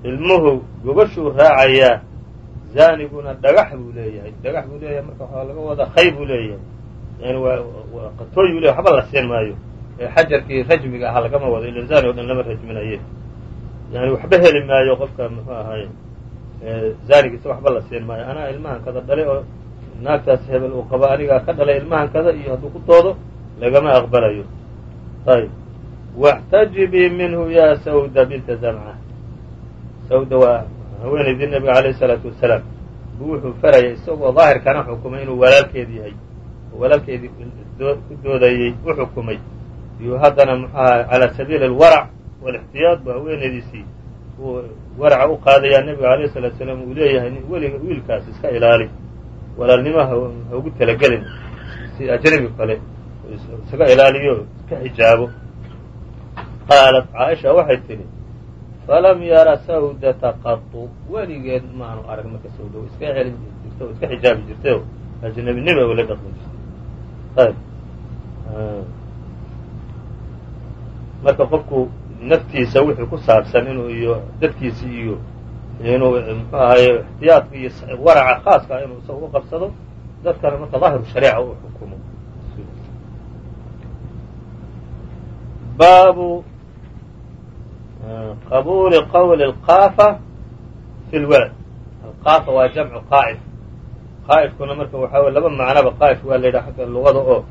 ilmuhu gogashuu raacayaa zaaniguna dhagax buu leeyahay dhagax buu leeyahay marka waxaa laga wadaa khay buu leeyahay yani waa qatooy buu leeyahay waxba la siin maayo xajarkii rajmiga ahaa lagama wado ila zaani o dhan lama rajminaye yani waxba heli maayo qofka muxuu ahaye zaanigiisa waxba la siin maayo anaa ilmahan kada dhalay oo naagtaas hebel uu qabo anigaa ka dhalay ilmahankada iyo hadduu ku doodo lagama aqbalayo ayb waxtajibii minhu yaa sawda binta zamca sawda waa haweenaydii nebiga alayh salaatu wasalaam buu wuxuu faraya isagoo daahirkana xukumay inuu walaalkeed yahay walaalkeedii ku doodayey u xukumay iyuu haddana muxuaha calaa sabiili alwarac waalixtiyaad bu haweenaydiisii uu waraca u qaadayaa nebiga alayh salatu salaam uu leeyahay wiilkaas iska ilaali walaalnimo ha ugu talagelin si ajnabi kale isaga ilaaliyo iska xijaabo qaalat caaisha waxay tidhi falam yara sawdata qatu weligeed maanu arag marka sawda iska celin jirta iska xijaabi jirtay oo ajnabinima ula dhaqmi jirtay. Ayb. Marka qofku naftiisa wixii ku saabsan inuu iyo dadkiisi iyo inuu mxuu ahaye ixtiyaadka iyo waraca khaaska inuu isaga u qabsado dadkana marka daahiru shariica u xukumo. Baabu qabuuli qowli اlqaafa fi lwalad alqaafa waa jamcu qaa'if qaa'ifkuna marka waxaa wey laba macnaba qaa'if waa la yidhaha xagga luqada oo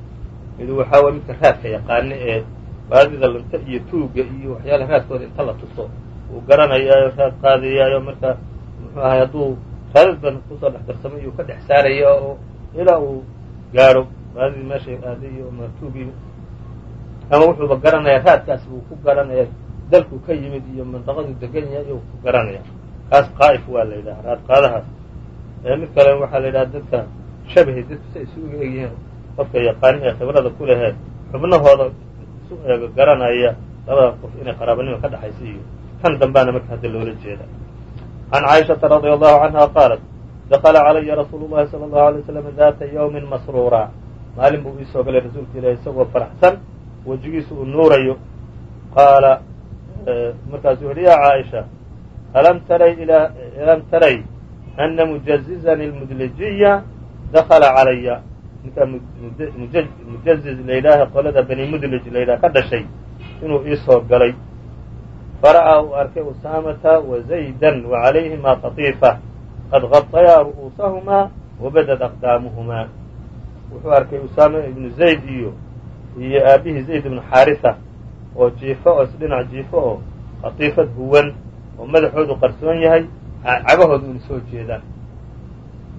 mid waxaa wey midka raadka yaqaana ee baadida lunta iyo tuuga iyo waxyaala raadkooda inta la tuso uu garanayaayo raad qaadayaayo marka muxuu ahay hadduu raadad ku soo dhex darsamay iyuu ka dhex saaraya oo ilaa uu gaadho baadidii meeshay aaday iyo matuugii ama wuxuuba garanaya raadkaas buu ku garanaya dalkuu ka yimid iyo mandaqaduu degan yahay iyuu ku garanaya. Kaas qaa'if waa la yidhaha raad qaadahaas. Mid kale waxaa la yidhaha dadka shabahi dadku say isugu egyihiin qofka yaqaanin ee khibrada ku lehee xubnahooda isu eego garanaya labada qof inay qaraabanimo ka dhexaysa iyo kan dambaana marka hadda loola jeeda can caaishaةa radي allahu canha qaalat dakla calaya rasuulu llahi salى اlahu alay slam data ywmi masruura maalin buu iisoo galay rasuulka ilahi isagoo faraxsan wejigiisa uu nuurayo qaala markaasuu yihi ya caaisha alam taray alam taray ana mujazizan اlmudlijiya dakla calaya ninkaa mujaziz layidhaaha qolada bani mudlij layidhaha ka dhashay inuu iisoo galay fara'aa uu arkay usaamata wa zaydan wa calayhimaa qatiifa qad qatayaa ru'uusahumaa wabadad aqdaamuhumaa wuxuu arkay usaama ibnu zayd iyo iyo aabihii zayd ibnu xaarisa oo jiifo oo isdhinac jiifo oo qatiifad huwan oo madaxoodu qarsoon yahay cagahooda una soo jeedaan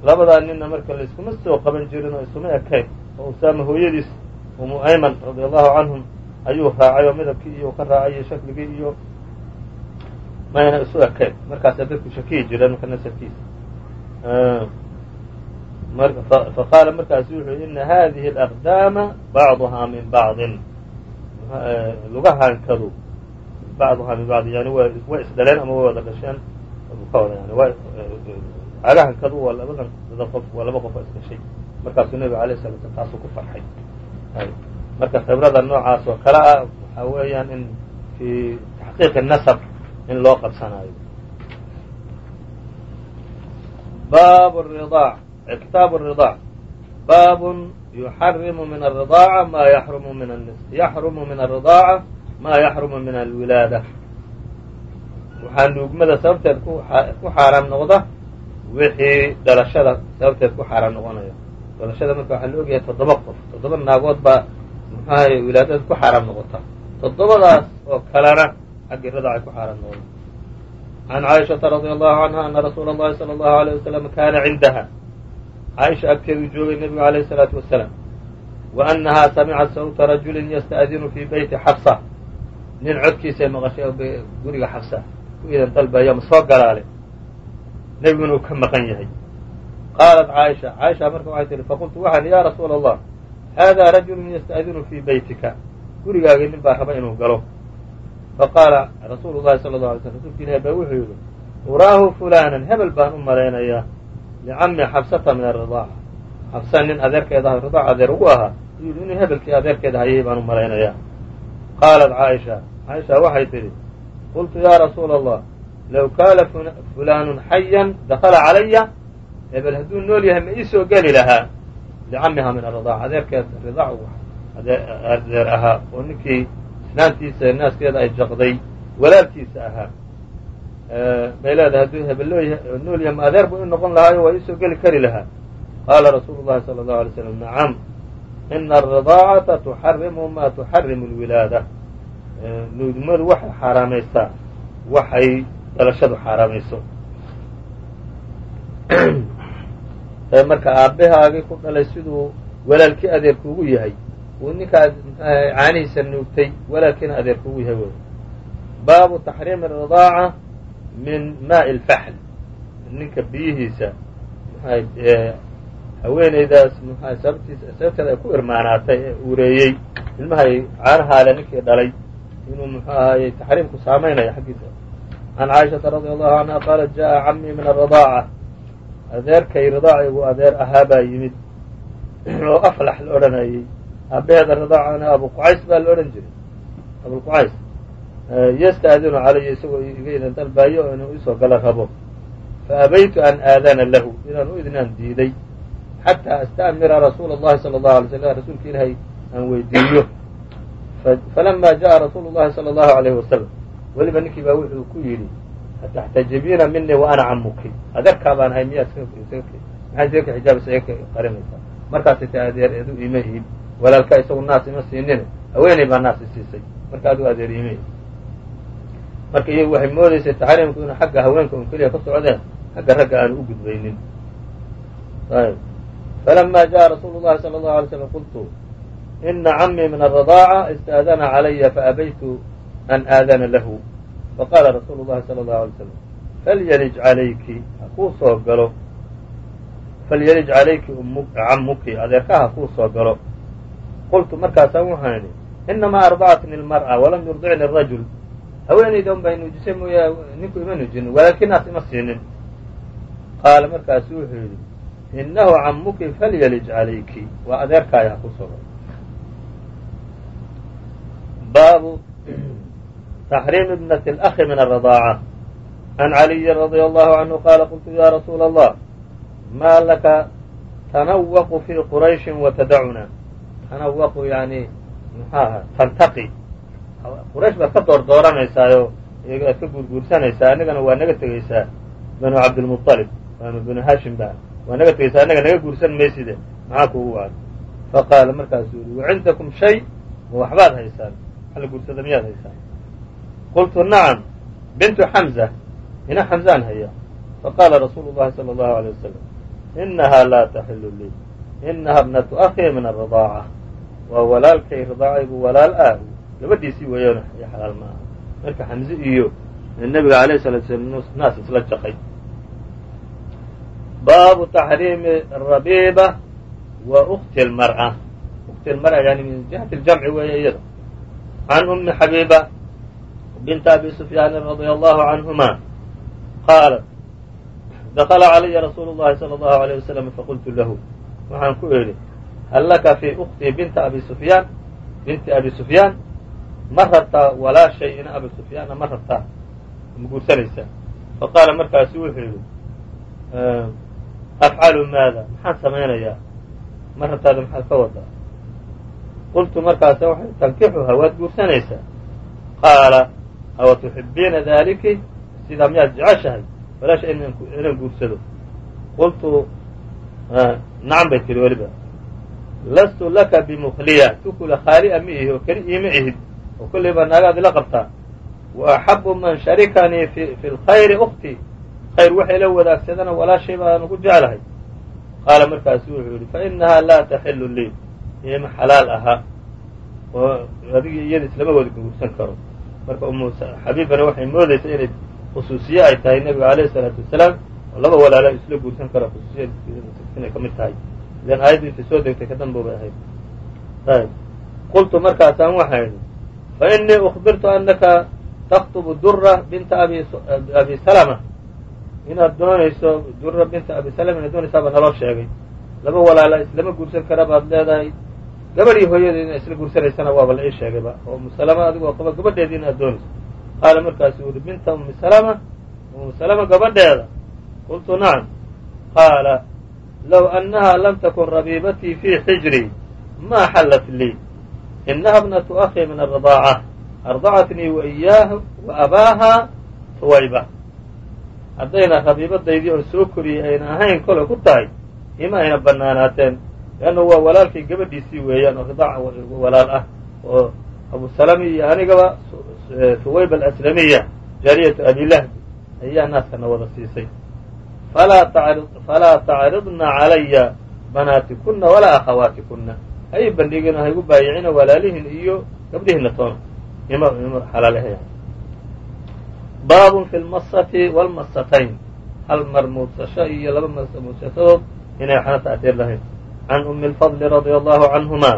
labadaa ninna marka layskuma soo qaban jirin oo isuma ekayn oo usaama hooyadiis umu ayman radia allahu canhum ayuu raacay oo midabkii iyo ka raacay iyo shakligii iyo mayna isu ekayn markaasaa dadku shakiyi jireen marka nasabkiisa faqaala markaasu wuxuu yihi ina hadihi alaqdaama bacduhaa min bacdin lugahaankadu bacduhaa min bacdin yani way isdhaleen ama way wada dhasheen ka wada yani cagahankadu waa labadan dada qof waa laba qof oo isdhashay markaasuu nebiga alayh sala slam taasuu ku farxay marka khibrada noocaas oo kale ah waxaa weeyaan in fi taxqiiqi nasab in loo qabsanaayo bab الرضاع kitaaب الرضاع bab يحرم min الرضاعة ma yحرم min yحرم min الرضاعة ma yحرم min الwilaadة waxaa nuugmada sababteed ku xaaraam noqda wixii dhalashada sababteed ku xaaraam noqonaya dhalashada marka waxaa la ogyahay toddoba qof toddoba naagood baa muxuahay wilaadada ku xaaraam noqota toddobadaas oo kalena xaggii radacay ku xaaraam noqda can caaishaةa radي allahu canha ana rasuula اllahi salى اllahu عalيه wasalam kaana cindaha caaisha agteeduu joogay nebigu alayh الsalaatu wasalaam wa annahaa samicat sawta rajulin yasta'dinu fii beyti xafsa nin codkiisay maqashay guriga xafsa ku idan dalbaya ma soo galaale nebiguna uu ka maqan yahay qaalat caaisha caaisha marka waxay tihi faqultu waxaan ya rasuula allah haadaa rajulun yasta'dinu fii beytika gurigaagii nin baa raba inuu galo faqaala rasuulu llahi sala la alay slm rasuulka ilahi baa wuxuu yidhi uraahu fulaanan hebel baan u malaynayaa licami xabsata min aridaaca xabsa nin adeerkeeda ah ridaac adeer ugu ahaa yuu yidhi inuu hebelkii adeerkeeda hayay baan u malaynayaa qaalat caaisha caaisha waxay tidhi qultu yaa rasuula allah low kaana fulaanun xayan dakala calaya hebel hadduu nool yahay ma ii soo geli lahaa licamiha min aridaac adeerkeed ridaac adeer ahaa oo ninkii islaantiisa naaskeeda ay jaqday walaalkiisa ahaa. Bay leedahay hadduu hebel nool yahay ma adeer buu i noqon lahaayo waa iisoo geli kari lahaa. Qaala rasuulu llahi sala allahu alay slam nacam ina alridaacata tuxarimu ma tuxarimu lwilaada nuudmadu waxay xaaraamaysaa waxay dhalashadu xaaraamayso marka aabbahaagii ku dhalay siduu walaalkii adeerkuugu yahay uu ninkaa caanihiisa nuugtay walaalkiina adeerkuugu yahay wey baabu taxriimi aridaaca min maa'i lfaxl ninka biyihiisa haweenaydaas mxua sababtiisa sababteeda ay ku irmaanaatay ee uureeyey. Ilmahay caanahaale ninkii dhalay inuu ahaayey taxriimku saamaynaya xaggiisa. Can caaishaةa radi allahu canha qaalat jaءa camii min aridaaca adeerkay ridaacaygu adeer ahaa baa yimid oo aflax la odhanayey aabaheeda ridaacana abu qucays baa la odhan jiray abuqucays yastaadinu calaya isagoo iga idan dalbaayo inuu isoo gala rabo faabaytu an aadana lahu inaan u idnaan diiday xataa asta'mira rasuula اllahi salى اlahu alay slam rasuulka ilaahay aan weydiiyo falama jaءa rasuulu llahi salى اllahu alayhi wasalam weliba ninkii baa wuxuu ku yidhi ataxtajibiina minii wa ana camuki adeerkaa baan ahay miyaad maxaad isaga ka xijaaba isaga ka qarinaysaa markaasay ta adeer edu ima iib walaalka isagu naas ima siinine haweeney baa naas isiisay marka adigu adeer ima iib marka iyagu waxay moodaysay taxriimku inuu xagga haweenka un keliya ka socdeen xagga ragga aanu u gudbaynin ayb falama jaءa rasuulu llahi salى اlahu alay slam qultu ina camii min aلradaaca istaadana calaya faabaytu an aadana lahu faqaala rasuulu llahi salى اlahu alay slam falyalij calayki ha kuu soo galo falyalij calayki camuki adeerka ha kuu soo galo qultu markaasaan waxaan idhi inamaa arbacatni lmar'a walam yurdicni rajul haweenayda un baa nuujisay mooya ninku ima nuujinin walaalkinaas ima siinin qaala markaasu wuxuu yidhi innahu camuki falyalij calayki waa adeerkaayaa ku sugan baabu taxriim ibnati اlakhi min aradaaca an caliyin radia allahu canhu qaala qultu ya rasuula allah maa laka tanawaqu fii qurayshin watadacuna kana waqu yani muxaaha tantaqi quraysh baad ka door dooranaysaayoo iyaga aad ka guurguursanaysaa annagana waa naga tegaysaa banu cabdilmuطalib waanu banu hashim baan waa naga tegaysaa annaga naga guursan mayside maxaa kuugu wacdo faqaala markaasuu yihi wacindakum shay? Ma waxbaad haysaan? Alla guursada miyaad haysaan? Qultu nacam bintu xamza ina xamzaan haya faqaala rasuulu llahi sala allahu alay wasalam inahaa laa taxilu lii. Inaha bnatu akhi min aradaaca waa walaalkay ridaacaygu walaal ah. Gabadhiisii weeyaan iyo xalaal ma aha. Marka xamze iyo nebiga alayh salatu slam naas isla jaqay. Baabu taxriimi rabiiba wa ukti lmar'a ukti lmar'a yani min jihati ljamci weeye iyada. Can umi xabiiba bint abi sufyaani radia allahu canhuma qaalat dakla calaya rasuulu llahi salى allahu alayh wasalam faqultu lahu. Waxaan ku idhi hal laka fii uktii binta abi sufyaan binti abi sufyaan ma rabtaa walaashay ina abi sufyaana ma rabtaa ma guursanaysaa faqaala markaasu wuxuu yidhi afcalu maada maxaan samaynayaa? Ma rabtaada maxaad ka wadaa? Qultu markaasa waxay tankixuha waad guursanaysaa? Qaala awa tuxibiina daaliki sidaa miyaad jeceshahay? Walaasha inaan guursado. Qultu nacam bay tiri weliba lastu laka bimukliya tukula khaali'a ma ihi oo keli iima ihid oo kollay baa naagaad ila qabtaa wa axabu man sharikanii fi lkhayri uktii khayr waxay la wadaagsadana walaashay baan ugu jeclahay. Qaala markaasu wuxuu yidhi fainahaa laa taxilu lii. Ima xalaal aha oo adigi iyada islama wada guursan karo. Marka umu xabiibana waxay moodaysa inay khusuusiye ay tahay nebiga alayh isalaatu wasalaam oo laba walaala isla guursan karo khusuusiya inay ka mid tahay ilan aayaddu intay soo degtay ka danbo bay ahayd. Ayb qultu markaasaan waxaa idhi fa inii ukbirtu anaka taktubu dura binta abi salama. Inaad doonayso dura binta abi salama inaad doonaysaabaa naloo sheegay. Laba walaala islama guursan kara baad leedahay. Gabadhii hooyadeed inaad isla guursanaysana waaba la ii sheegayba. Oo umu salama adigoo qaba gabadheedii inaad doonayso. Qaala markaasu uhi binta ummi salama umu salama gabadheeda. Qultu nacam qaala low annaha lam takun rabiibatii fii xijrii ma xallat lii inaha bnatu akhi min aradaaca ardacatnii wa iyaaha wa abaaha huwayba haddayna rabiibadaydii oo soo koriyey ayna ahayn kolay ku tahay ima ayna banaanaateen leanna waa walaalkay gabadhiisii weeyaan oo ridaac walaal ah oo abu salami iyo anigaba huwayba alaslamiya jaariyatu abilahbi ayaa naaskana wada siisay falaa tacridna calaya banaatikuna walaa akhawaatikuna ha ii bandhigin ha igu baayicina walaalihin iyo gabdhihiina toona ima ima xalaalahay baabun fi lmasati wlmasatayn hal mar muudsasho iyo laba muudsasadood inay waxna ta'tiir lahayn can umi اlfadli radia allahu canhuma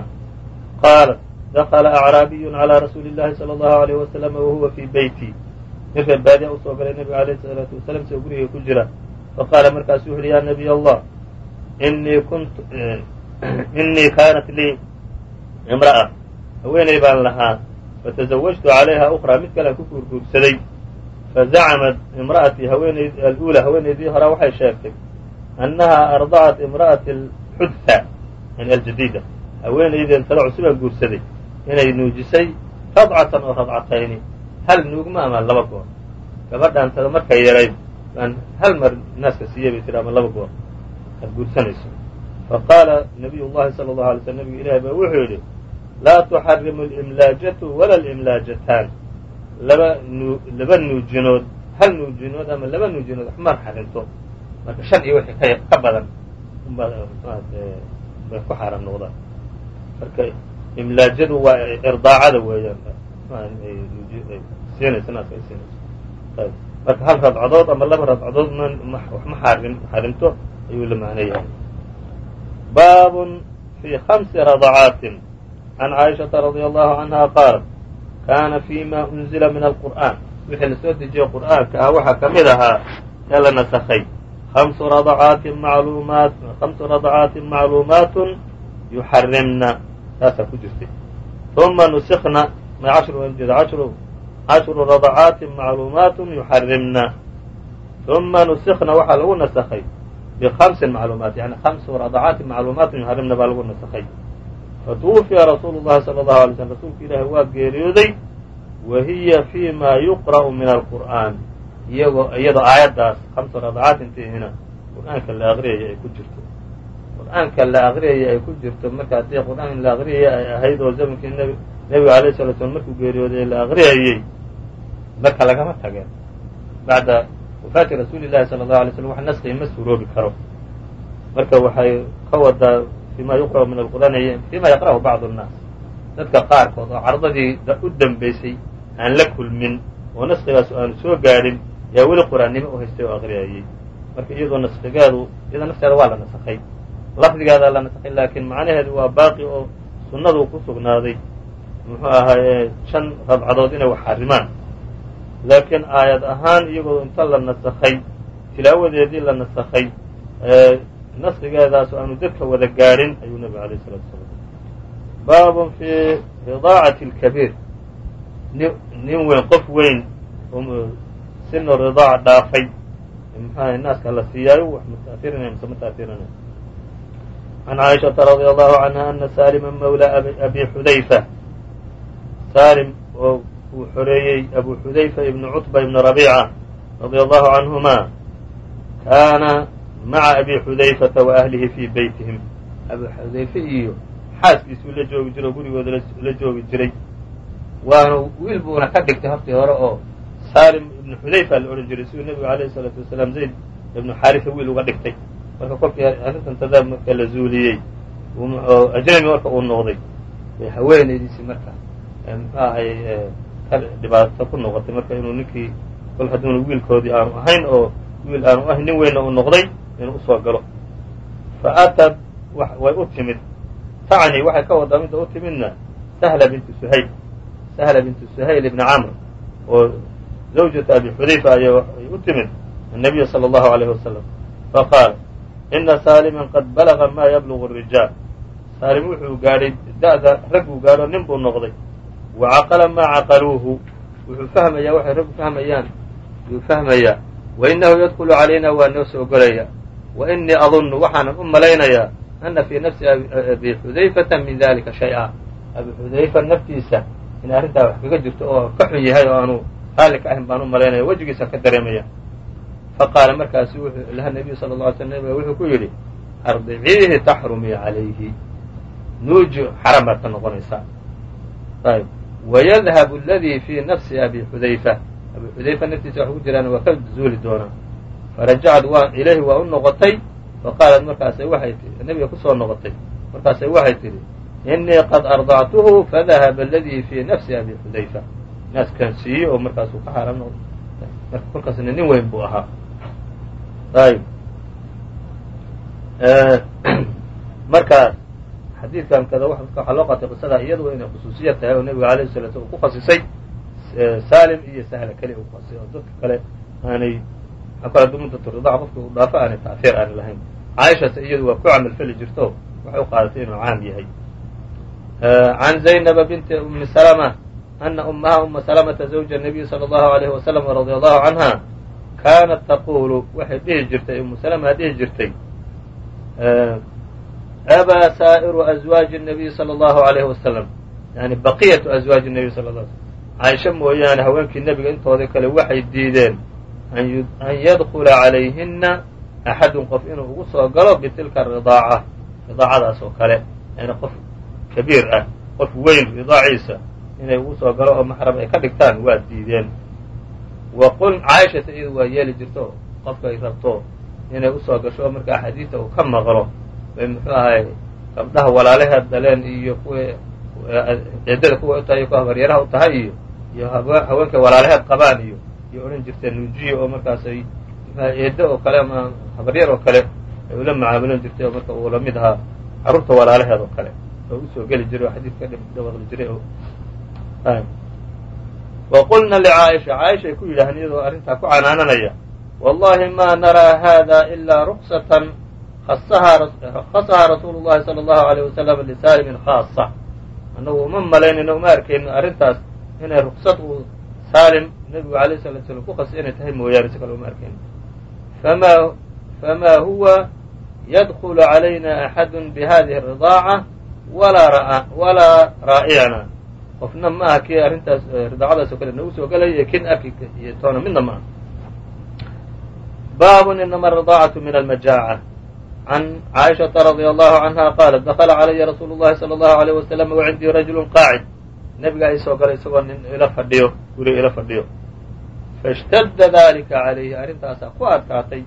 qaalat dakla acraabiyu calى rasuuli اllahi salى اllahu alayh wasalam wahuwa fii beyti nin reer baadiya usoo galay nebiga alayh salaatu wasalam soo guriga ku jira faqaala markaasu wuxu uhi ya nabiy allah inii kuntu inii kaanat lii imra'a haweeney baan lahaa fatazawajtu calayha ukraa mid kalean ku guurguursaday fazacamad imra'atii haweeney alula haweeneydii horaa waxay sheegtay annaha ardacat imra'ati alxudha yani aljadiida haweeneydeen tala cusubaan guursaday inay nuujisay radcatan oo radcatayni hal nuugma ama laba goor gabadhaan markay yarayd baan hal mar naaska siiyey bay tiri ama laba goor aad guursanayso faqaala nabiy llahi sala allahu alay slm nabiga ilahi baa wuxuu yidhi laa tuxarimu alimlaajatu wala alimlaajataan laba nu laba nuujinood hal nuujinood ama laba nuujinood wax mar xarinto marka shan iyo wixii ka ka badan bay ku xaaran noqdaan marka imlaajadu waa irdaacada weeyaan siinayso naaska ay siinayso marka hal radcadood ama laba radcadood ma xarimto ayuu la macno yahay baabun fi khamsi radacaatin. Can caaishaةa radia allahu canha qaalat kaana fi ma unzila min alqur'an wixii la soo dejiyey qur'aanka ah waxaa ka mid ahaa ee la nasakhay. Amsu radacaatin macluumaat khamsu radacaatin macluumaatun yuxarimna taasaa ku jirtay. Uma nusikna cashru cashru radacaatin macluumaatun yuxarimna uma nusikna waxaa lagu nasakhay bhamsin macluumaat yani hamsu radacaatin macluumaatin yuxarimna baa lagu nasakhay fatuwufiya rasuulu llahi sala allahu alay slm rasuulka ilaahi waa geeriyooday wa hiya fi ma yuqra'u min alqur'aan iyagoo iyadoo aayaddaas hamsu radacaat intihina qur'aanka la aqriyaya ay ku jirto qur'aanka la aqriyaya ay ku jirto marka haddii qur'aan la aqriyaya ay ahayd oo zamankii nb nebiga alayh salatu slam markuu geeriyooday la aqriyayey marka lagama tageen bacda wafaati rasuuli llahi sala allahu alay slm wax naskii ma suroobi karo marka waxay ka wadaa fima yuqra'u min alqur'aan fima yaqra'u bacdu nnaas dadka qaarkood oo cardadii u dambaysay aan la kulmin oo naskigaas aanu soo gaadhin yaa weli qur'aannimo u haystay oo aqriyayey marka iyadoo naskigeedu iyadoo nafteeda waa la nasakhay lafdigeeda la nasakhay laakiin macnaheedu waa baaqi oo sunnadu ku sugnaaday muxuu ahaaye shan radcadood inay wax xarimaan laakiin aayad ahaan iyagoo inta la nasakhay tilaawadeedii la nasakhay naskigeedaas aanu dadka wada gaadhin ayuu nebigu alayh salatu salaam baabun fi ridaacati alkabiir nin weyn qof weyn sinu ridaaca dhaafay mxuaha naaska la siiyaayo wax ma taairinaya mise ma taairinaya عن cائشhaةa رضي الله عنها أنa sاlma mولى أbي xudayفة salim oo uu xoreeyey abu xudayfa ibnu cutba ibnu rabiica radia allahu canhuma kaana maca abi xudayfata wa ahlihi fii beytihim abu xudayfe iyo xaaskiisuu la joogi jiray oo gurigooda la joogi jiray. Waanu wiil buuna ka dhigtay hortii hore oo saalim ibnu xudayfa la odhan jiray siduu nebigu alayhi isalaatu wasalaam zayd ibnu xaarisa wiil uga dhigtay. Marka kolkii arrintan tadaab marka la zuuliyey oo marka uu noqday. Bay marka muxuu ahay dhibaato ku noqotay marka inuu ninkii kol hadduuna wiilkoodii aanu ahayn oo wiil aanu ahayn nin weynna uu noqday inuu u soo galo. Fa atad way u timid. Tacni waxay ka wadaa midda u timidna sahla bintu suhayl. Sahla bintu suhayl ibni camr oo zawjata abi xudayfa ay u timid annabiya sala allahu alayhi wasalam faqaal ina saaliman qad balaga maa yablugu rijaal. Saalim wuxuu gaadhay da'da ragguu gaadho nin buu noqday wa caqala maa caqaluuhu wuxuu fahmayaa waxay raggu fahmayaan yuu fahmayaa wa inahu yadkulu calayna waa noo soo golaya wa inii adunnu waxaanan u malaynayaa ana fii nafsi abi xudayfata min dalika shay-a abi xudayfa naftiisa in arrintaa wax kaga jirto oo ka xun yahay oo aanu raalli ka ahayn baan u malaynaya wejigiisa ka dareemaya faqaala markaasu wuxuu laha nebiyu sala lla alay nabiga wuxuu ku yidhi ardiciihi taxrumii calayhi nuuji xaram baad ka noqonaysaa ayb wayadhabu aladii fii nafsi abi xudayfa abi xudayfa naftiisa wax ku jiraan waa ka zuuli doonaa farajacad waa ilayhi waa u noqotay faqaalat markaasay waxay tii nebiga ku soo noqotay markaasay waxay tidhi inii qad ardactuhu fadahaba aladii fii nafsi abi xudayfa naaskan siiye oo markaasuu ka xaaraam marka kolkaasna nin weyn buu ahaa ayb marka xadiidkan kada waxaa loo qaatay qisada iyadu inay khusuusiya tahay oo nebiga alayh sala slam uu ku khasisay salim iyo sahla keliya uu khasisay oo dadka kale aanay maxaa kale haduu muddatu ridaca qofki uu dhaafo aanay taafiir aanay lahayn. Caaishata iyadu waa ku camal feli jirto waxay u qaadatay inuu caam yahay. Can zaynaba binti umi salama ana umaha uma salamata zawja nabiyi sala allahu alayhi wasalam radia allahu canha kaanat taqulu waxay dhihi jirtay umu salama dhihi jirtay abaa saa'iru azwaaji الnabiy salى اllahu alayhi wasalam yani baqiyatu azwaaji الnabiy sal la slam caaisha mooyaane haweenkii nebiga intooda kale waxay diideen an yadkula calayhina axadun qof inuu ugu soo galo bitilka ridaaca ridaacadaas oo kale yani qof kabiir ah qof weyn ridaaciisa inay ugu soo galo oo maxram ay ka dhigtaan waa diideen wa qul caaishata iyadu waa yeeli jirto qofka ay rabto inay usoo gasho oo marka axaadiista uu ka maqlo bay muxuu ahay gabdhaha walaalaheed dhaleen iyo kuwa eedada kuwa utahay iyo kuwa habaryaraha u tahay iyo iyo haweenkay walaalaheed qabaan iyo iyo odhan jirteen nuujiya oo markaasay eeddo oo kale ama habaryar oo kale ay ula mucaamilan jirtay oo marka uu la mid ahaa carruurta walaalaheed oo kale. Oo u soo geli jiray oo xadiidka ka dhawaqli jiray wa qulna licaaisha caaishay ku yidhaahan iyadoo arrintaa ku canaananaya wallahi ma naraa hada ilaa ruksatan hasahaa rasuulu llahi sala allahu alayh wasalam lisaalimin khaasa annagu uma malaynayno uma arkayno arrintaas inay ruksad uu saalim nebigu alayh salatu slam ku khasay inay tahay mooyaane si kale uma arkayno fama fama huwa yadkulu calayna axadu bihadihi اridaaca walaa raa'iyana qofna ma aha kii arrintaas ridaacadaas oo kale nagu soo gelaya kin arki iyo toona midna ma aha baabun inama aridaacatu min almajaaca can caaishaةa radia allahu canha qaalat dakla calaya rasuulu llahi salى allahu alayh wasalam wacindii rajulu qaacid nebigaa ii soo galay isagoo nin ila fadhiyo guriga ila fadhiyo faاshtadda dalika calayhi arrintaasaa ku adkaatay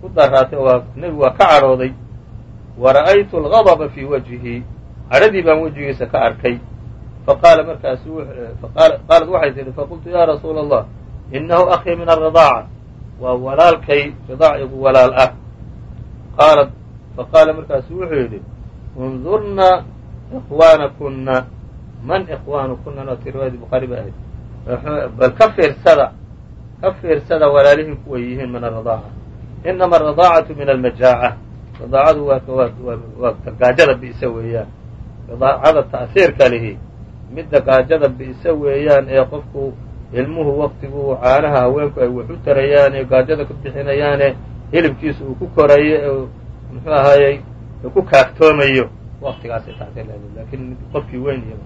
ku daraatay oo nebigu waa ka cadhooday wara'aytu algadba fii wajhihi cadhadii baan wejigiisa ka arkay faqaala markaasu qaalat waxay tihi faqultu ya rasuula allah inahu akii min aridaaca waa walaalkay ridaac igu walaal ah qaalat faqaala markaasu wuxuu yidhi undurna ikhwaanakuna man ikhwaanukuna waati riwaayadii bukhaari bay ahayd bal ka fiirsada ka fiirsada walaalihin kuway yihiin min aridaaca inama aridaacatu min almajaaca ridaacadu waa gaajada bi'sa weeyaan ridaacada ta'hiirka lihi midda gaajada bi'sa weeyaan ee qofku ilmuhu waktigu caanaha haweenku ay wax u tarayaane gaajada ku bixinayaane hilibkiisa uu ku korayo muxuu ahaayey ku kaaftoomayo waktigaasay taxtay leedahay lakin qofkii weyn iyo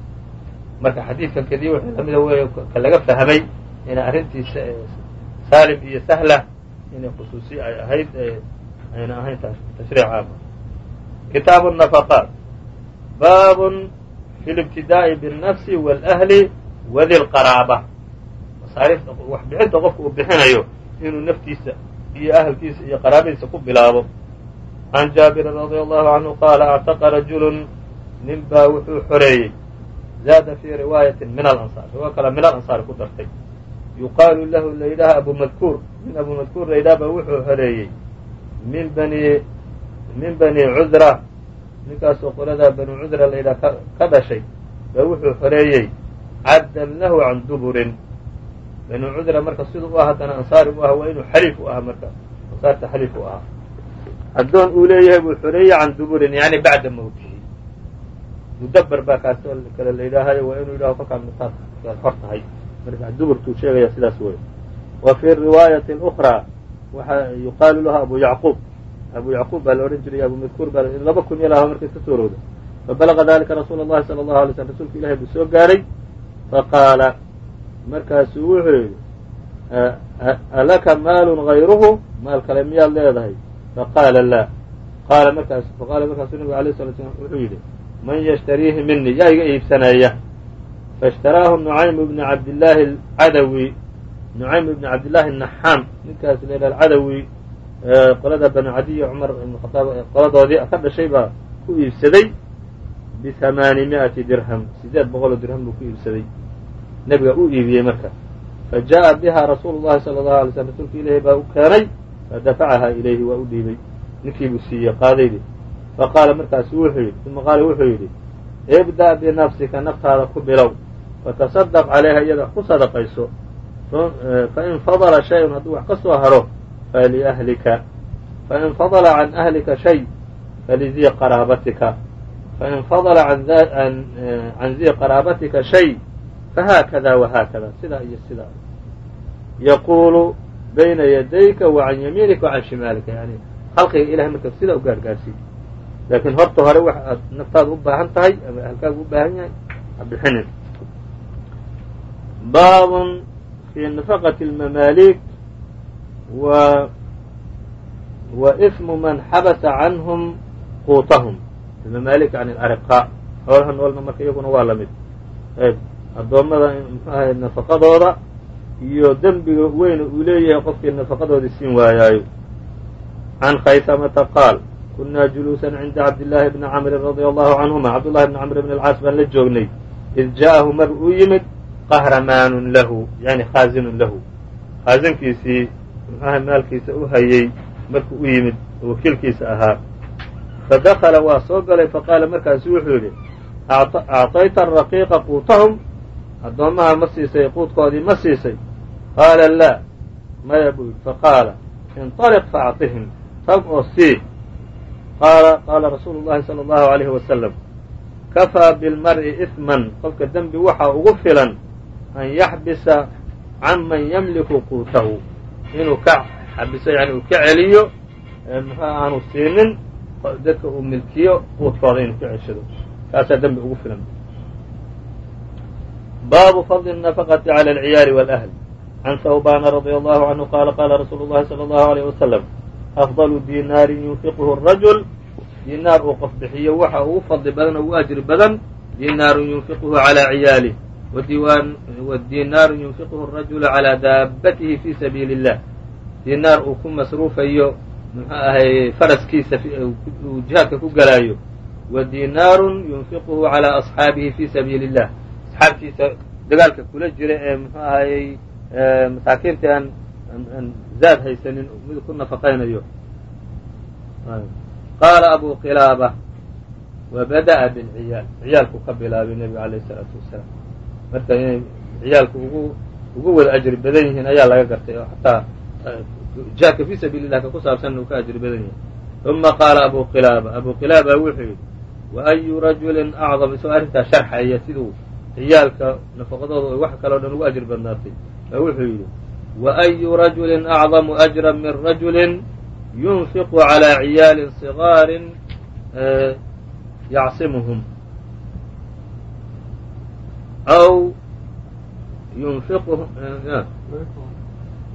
marka xadiidkan kadii wuxuu lamida wey ka laga fahmay inay arrintiisa saalim iyo sahla inay khusuusiya ay ahayd ayna ahayn tashriic caama kitaabu nafaqaat baabun fi libtidaa'i biالnafsi wاlأhli wadi lqaraaba wax bixinta qofka uu bixinayo inuu naftiisa iyo ahalkiisa iyo qaraabadiisa ku bilaabo can jaabirin radia allahu canhu qaala actaqa rajulun nin baa wuxuu xoreeyey zaada fii riwaayatin min alansaar riwaa kale min alansaari ku dartay yuqaalu lahu la yidhaha abu madkuur min abu madkuur la yidhaha baa wuxuu xoreeyey min bani min bani cudra ninkaasoo qoladaa bani cudra la yidhaha ka dhashay baa wuxuu xoreeyey caddan lahu can duburin bani cudra marka siduu u ah haddana ansaari u aha waa inuu xaliif u ahaa marka ansaarta xaliif u ahaa addoon uu leeyahay buu xoreeyey can duburin yani bacda mawtihi mudaber baa kaas kale la yidhaahayo waa inuu yidhaho kolkaa mitaad hor tahay marka duburtuu sheegaya sidaas wey wa fii riwaayati ukraa waxa yuqaalu lahu abu yacquub abu yacquub baa la odhan jiray abu madkuur baa laba kun yalaha markay ka soo rowda fabalaga dalika rasuula اllahi salى اlahu alay slm rasuulka ilahi buu soo gaaray faqaala markaasuu wuxuu yidhi alaka maalun hayruhu maal kale miyaad leedahay faqaala laa qaala markaas faqaala markaasuu nabigu alayh sala slam wuxuu yidhi man yashtariihi minii yaa iga iibsanaya faishtaraahu nucaymu bni cabdillaahi alcadawi nucaym ibni cabdillaahi anaxaam ninkaas la yidhaha alcadawi qolada banu cadiya cumar ibnukhaaab qoladoodii ka dhashay baa ku iibsaday bihamaani mi'ati dirham sideed boqoloo dirham buu ku iibsaday nebiga u iibiyey marka fa jaa'a biha rasuulu llahi sala allahu alay slm rasuulka baa u keenay fadafacaha ilayhi waa u dhiibay ninkii buu siiyey qaadaydii faqaala markaasu wuxuu yidhi uma qaala wuxuu yidhi ibda' binafsika naftaada ku bilow fatasadaq calayha iyada ku sadaqayso fain fadla shay-un hadduu wax ka soo haro faliahlika fain fadla can ahlika shay falizii qaraabatika fain fadla can zii qaraabatika shay fahaakada wahaakada sidaa iyo sidaa yaquulu bayna yadayka wa can yamiinika wa can shimaalika yani khalqiga ilahay marka sidaa u gaargaarsiy laakiin horta hore wax aad naftaada u baahan tahay ama ahalkaaga u baahan yahay ha bixinin. Baabun fi nafaqati اlmamaalik wa wa ismu man xabasa canhum quutahum. Almamaalik yani alariqaa xoolaha noolna marka iyaguna waa la mid addoommada nafaqadooda iyo dembiga weyna uu leeyahay qofkii nafaqadoodii siin waayaayo. Can khaysamata qaal kunaa juluusan cinda cabdillaahi bni camrin radia allahu canhuma. Cabdullahi bni camr bn alcaas baan la joognay. Id ja'ahu mar uu yimid qahramaanun lahu yani khaazinun lahu. Khaazinkiisii muxuaha maalkiisa u hayey markuu u yimid wakiilkiisa ahaa. Fadakala waa soo galay faqaala markaasu wuxuu yidhi acطayta araqiiqa quutahum addoommaha ma siisay quudkoodii ma siisay qaala laa maya buu yidhi faqaala inطaliq faacطihim tag oo sii qaala qaala rasuulu llahi salى allahu alayhi wasalam kafaa bilmar'i isman qofka dembi waxaa ugu filan an yaxbisa can man yamliku quutahu inuu ka xabiso yani uu ka celiyo muxuu aanu siinin dadka uu milkiyo quudkooda inuu ka ceshado kaasaa dembi ugu filan baabu fadli الnafaqati calى alciyaali wاlahl can hawbana radia allahu canhu qaala qaala rasuulu llahi salى allahu alayh wasalam afضlu dinaarin yunfiquhu الrajul dinaar uu qof bixiyo waxa ugu fadli badan oo ugu ajri badan dinaarun yunfiquhu calى ciyaalih wadinaaru yunfiquhu الrajulu calى daabatihi fi sabiili الlah dinaar uu ku masruufayo muxuu ahay faraskiisa uu jihaadka ku galaayo wa dinaarun yunfiquhu calى asxaabihi fi sabiili الlah asxaabtiisa dagaalka kula jira ee muxuu ahayey masaakiinta aan zaad haysanin mid ku nafaqaynayo. Qaala abu qilaaba wabada'a bilciyaal ciyaalku ka bilaabay nebigu alayh الsalaatu wasalaam. Marka inay ciyaalku ugu ugu wada ajri badan yihiin ayaa laga gartay oo xataa jihaadka fi sabiili lah ka ku saabsan uu ka ajri badan yahay. Uma qaala abu qilaaba abu qilaaba wuxuu yidhi wa ayu rajulin acdam. Isagoo arrintaa sharxaya siduu ciyaalka nafaqadooda wax kaleo dhan ugu ajri badnaatay wuxuu yidhi وأyu rajuli أcظmu أجرa min rajuli yunfiqu عalى ciyaali صغاari yacsimuhum أw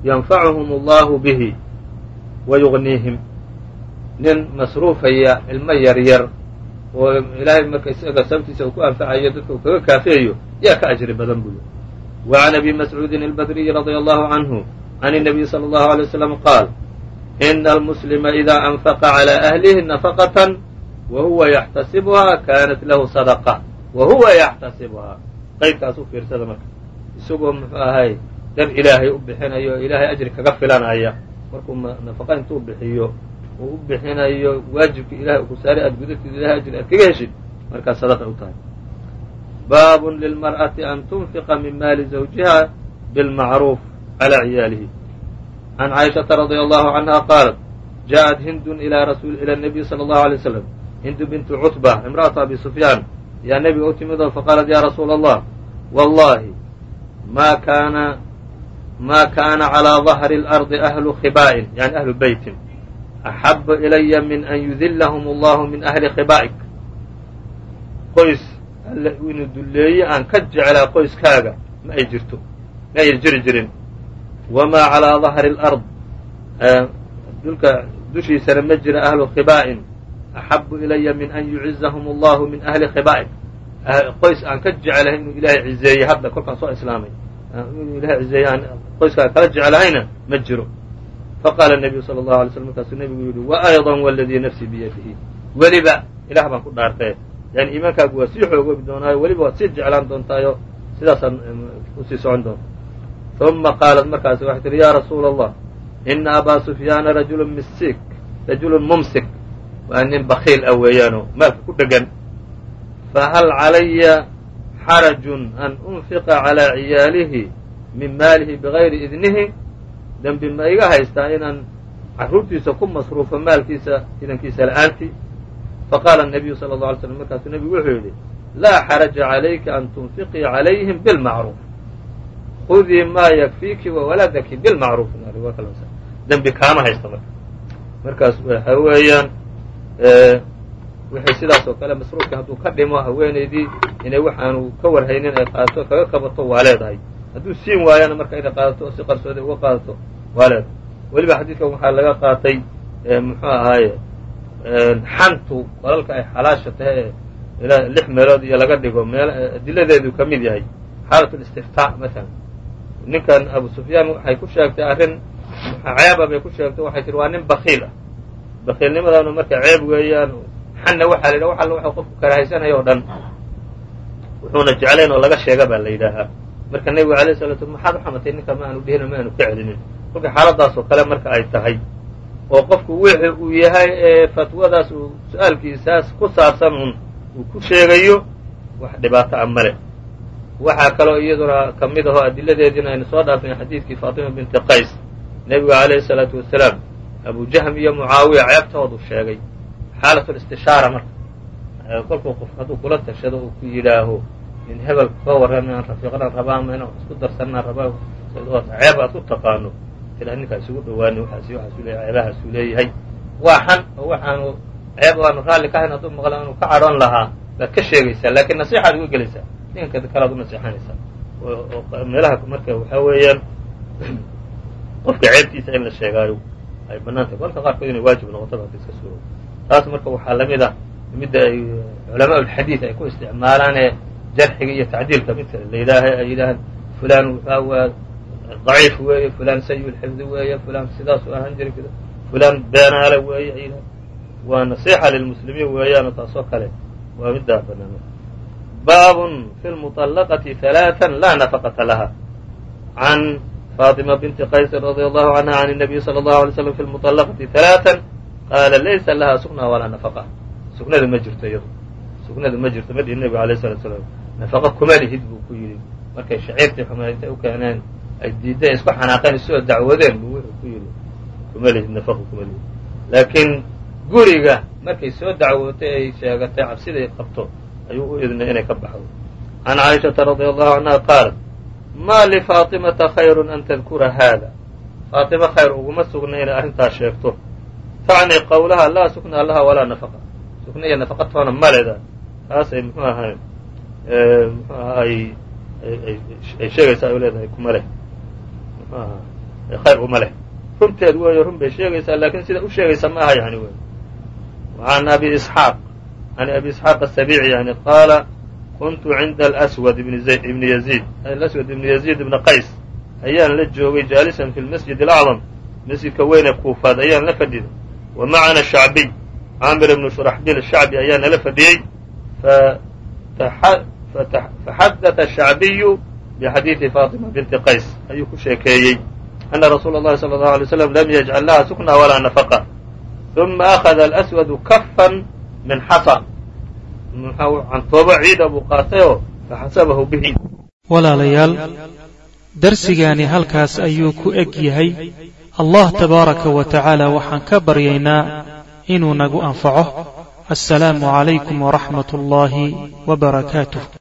ynfacuhum اllahu bihi wayugniihim nin masruufaya ilmo yar yar oo ilaahay marka isaga sababtiisa uu ku anfacayo dadka uu kaga kaafeeyo yaa ka ajri badan buu yidhi وعn أbي مسعوudi الbdري رضي الله عنه عن النبي صلى الله عليه وسلم qاaل إن المسلم إذا أنفق على أهله نفقة وهuوa يxتaسبها kانت lahu صدقة وهuوa يxتaسبها qaybkaas u fiirsada marka isagoo mxuu ahay dar ilaahay u bixinayo ilaahay ajri kaga filanaya markuu نaفقة intuu bixiyo uu u bixinayo waajibka ilahay ku saaray aad gudatid ilahay ajri aad kaga heshid markaas صدقة u tahay bab lilmarأaةi an tunfiqa min maali zawjiha bilmacruuf calى ciyaalihi can caaishaةa radي allahu canha qaalat jaءat hindun ilى الnabiy salى اllahu عalيه wslam hindu bintu cutba imra'atu abi sufyaan yaa nebiga u timid oo faqaalat ya rasuula allah wallahi ma kaana ma kaana calىa ظahri اlarضi ahlu khibaa'in yani ahlu beytin axaba ilaya min an yudilahum اllahu min ahli khibaa'ik qoys alle inuu dulleeye aan ka jeclaa qoyskaaga ma ay jirto. Ma ayna jiri jirin. Wamaa calaa dahri alard. Dhulka dushiisana ma jira ahlu khibaa'in. Axabu ilaya min an yucizahum allahu min ahli khibaa'in. Qoys aan ka jeclahay inuu ilaahay cizeeye hadda kolkaan soo islaamay. Inuu ilahay cizeeye aan qoyskaan kala jeclahayna ma jiro. Faqaala nabiyu sala allahu alay slm markaasuu nebigu yidhi wa ayضa waladii nafsii biyadihi. Weliba ilah baan ku dhaartee yani iimaankaagu waa sii xoogoobi doonaayo weliba waad sii jeclaan doontaayo sidaasaan u sii socon doonta uma qaalat markaas waxay tihi ya rasuula allah ina abaa sufyaana rajulu misik rajulun mumsik waa nin bakiil ah weeyaanoo maalka ku dhegan. Fahal calaya xarajun an unfiqa calىa ciyaalihi min maalihi bigayri idnihi? Dembi ma iga haystaa inaan carruurtiisa ku masruufo maalkiisa idankiisa la'aantii faqaala nabiyu sala la alay slm markaasuu nebigu wuxuu yidhi laa xaraja calayka an tunfiqii calayhim bilmacruuf khudii maa yakfiiki wawaladaki bilmacruuf dembi kaama haysta marka markaas waxa weeyaan waxay sidaas oo kale masruurkii hadduu ka dhimo haweeneydii inay waxaanu ka warhaynin ay qaadato kaga qabato waa leedahay hadduu siin waayana marka inay qaadato oo si qarsooday uga qaadato waa leedahay weliba xadiidkan waxaa laga qaatay muxuu ahaaye xantu qolalka ay xalaasha tahay ee lix meelood iyo laga dhigo meel adiladeedu ka mid yahay. Xaalat listiftaac maalan ninkan abu sufyaan waxay ku sheegtay arrin ceeba bay ku sheegtay waxay tihi waa nin bakiil ah. Bakiilnimadaanu marka ceeb weeyaan xanna waxaa la yidhaha wax alla waxuu qofku karahaysanaya o dhan. Wuxuuna jeclayn oo laga sheega baa la yidhaahaa. Marka nebigu alayh salatu maxaad u xamatay ninka? Ma aanu dhihino ma aanu ka celinin. Kolka xaaladaas oo kale marka ay tahay oo qofku wixi uu yahay ee fatwadaas uu su'aalkiisaas ku saabsan un uu ku sheegayo wax dhibaato a male waxaa kaloo iyaduna ka mid ahoo adiladeediina aynu soo dhaafnay xadiidkii faatima binti qays. Nebigu alayhi salaatu wasalaam abu jahm iyo mucaawiya ceebtoodu sheegay xaalatlistishaara marka. Kolkuu qof hadduu kula tashado uu ku yidhaaho in hebel ka warran inaan rafiiqnaan rabaa ama inaan isku darsanaan rabaa ceeb aad ku taqaano ila ninkaa isugu dhawaani waxaas waxaasu leeyahay ceebahaasuu leeyahay. Waa oo waxaanu ceeb aanu raalli ka hayn hadduu maqla inuu ka cadhoon lahaa baad ka sheegaysaa laakiin nasiixaad uga gelaysaa. Ninka kalaad u nasiixanaysaa. Oo meelaha marka waxaa weeyaan qofka ceebtiisa in la sheegaayo ay bannaan tahay kolka qaarkood inay waajib noqoto baa iska suuro taas marka waxaa la mid ah midda ay culamaa ulxadiid ay ku isticmaalaanee jarxiga iyo tacdiilka. Midka la yidhaaha ay yidhaahaan fulaan waxaa waa daciif weeye fulaan sayi lxifdi weeye fulaan sidaasu ahaan jiri fulaan beenaale weeye ay yidhaha waa nasiixa lilmuslimiin weeyaano taasoo kale waa middaa bannaan baabun fi lmuطallaqati halaatan laa nafaqata laha can faatima binti qaysin radia allahu canha can الnabiy salى اllahu alay slam fi lmuطallaqati halaatan qaala laysa laha sukna walaa nafaqa sugnada ma jirto iyadu sugnada ma jirto ma dhihin nebigu alayh salatu salaam nafaqa kuma lihid buu ku yidhi markay shaciirtii xumeed intay u keeneen ay diideen isku xanaaqeen isoo dacwadeen buu wuxuu ku yidhi kuma nafaqa kuma laakiin guriga markay soo dacwootay ay sheegatay cabsiday qabto ayuu u idnay inay ka baxdo can caaishaةa radia allahu canha qaalat maa lifaatimata khayrun an tadkura haada faatima khayr uguma sugna inay arrintaas sheegto tacni qowlaha laa sukna laha walaa nafaqa sukna iyo nafaqa toona maleda taasay muxuu ahay muxuu aha ay ay sheegaysaa ay leedahay kuma leh khayr uma leh. Runteed weeyo run bay sheegaysaa laakiin sida u sheegaysa ma aha yani wey an abi isxaaq an abi isxaaq asabici yani qaala kuntu cinda alaswad ibni yaziid. Alaswad ibni yaziid ibna qays. Ayaan la joogay jaalisan fi lmasjid alacdam. Masjidka weyn ee kuufaad ayaan la fadhiday wa macana shacbiy caamir ibnu shuraxbil shacbi ayaa nala fadhiyey faxadatha shacbiyu bixadiidi faatima binti qays ayuu ku sheekeeyey ana rasuula اllahi salى اlahu alay slam lam yajcal laha sukna walaa nafaqa ثuma akhada alaswadu kafan min xasa cantoobo ciida buu qaatayoo faxasabahu bihi walaalayaal darsigaani halkaas ayuu ku eg yahay allah tabaaraka wa tacaala waxaan ka baryaynaa inuu nagu anfaco assalaamu calaykum waraxmat ullaahi wa barakaatuh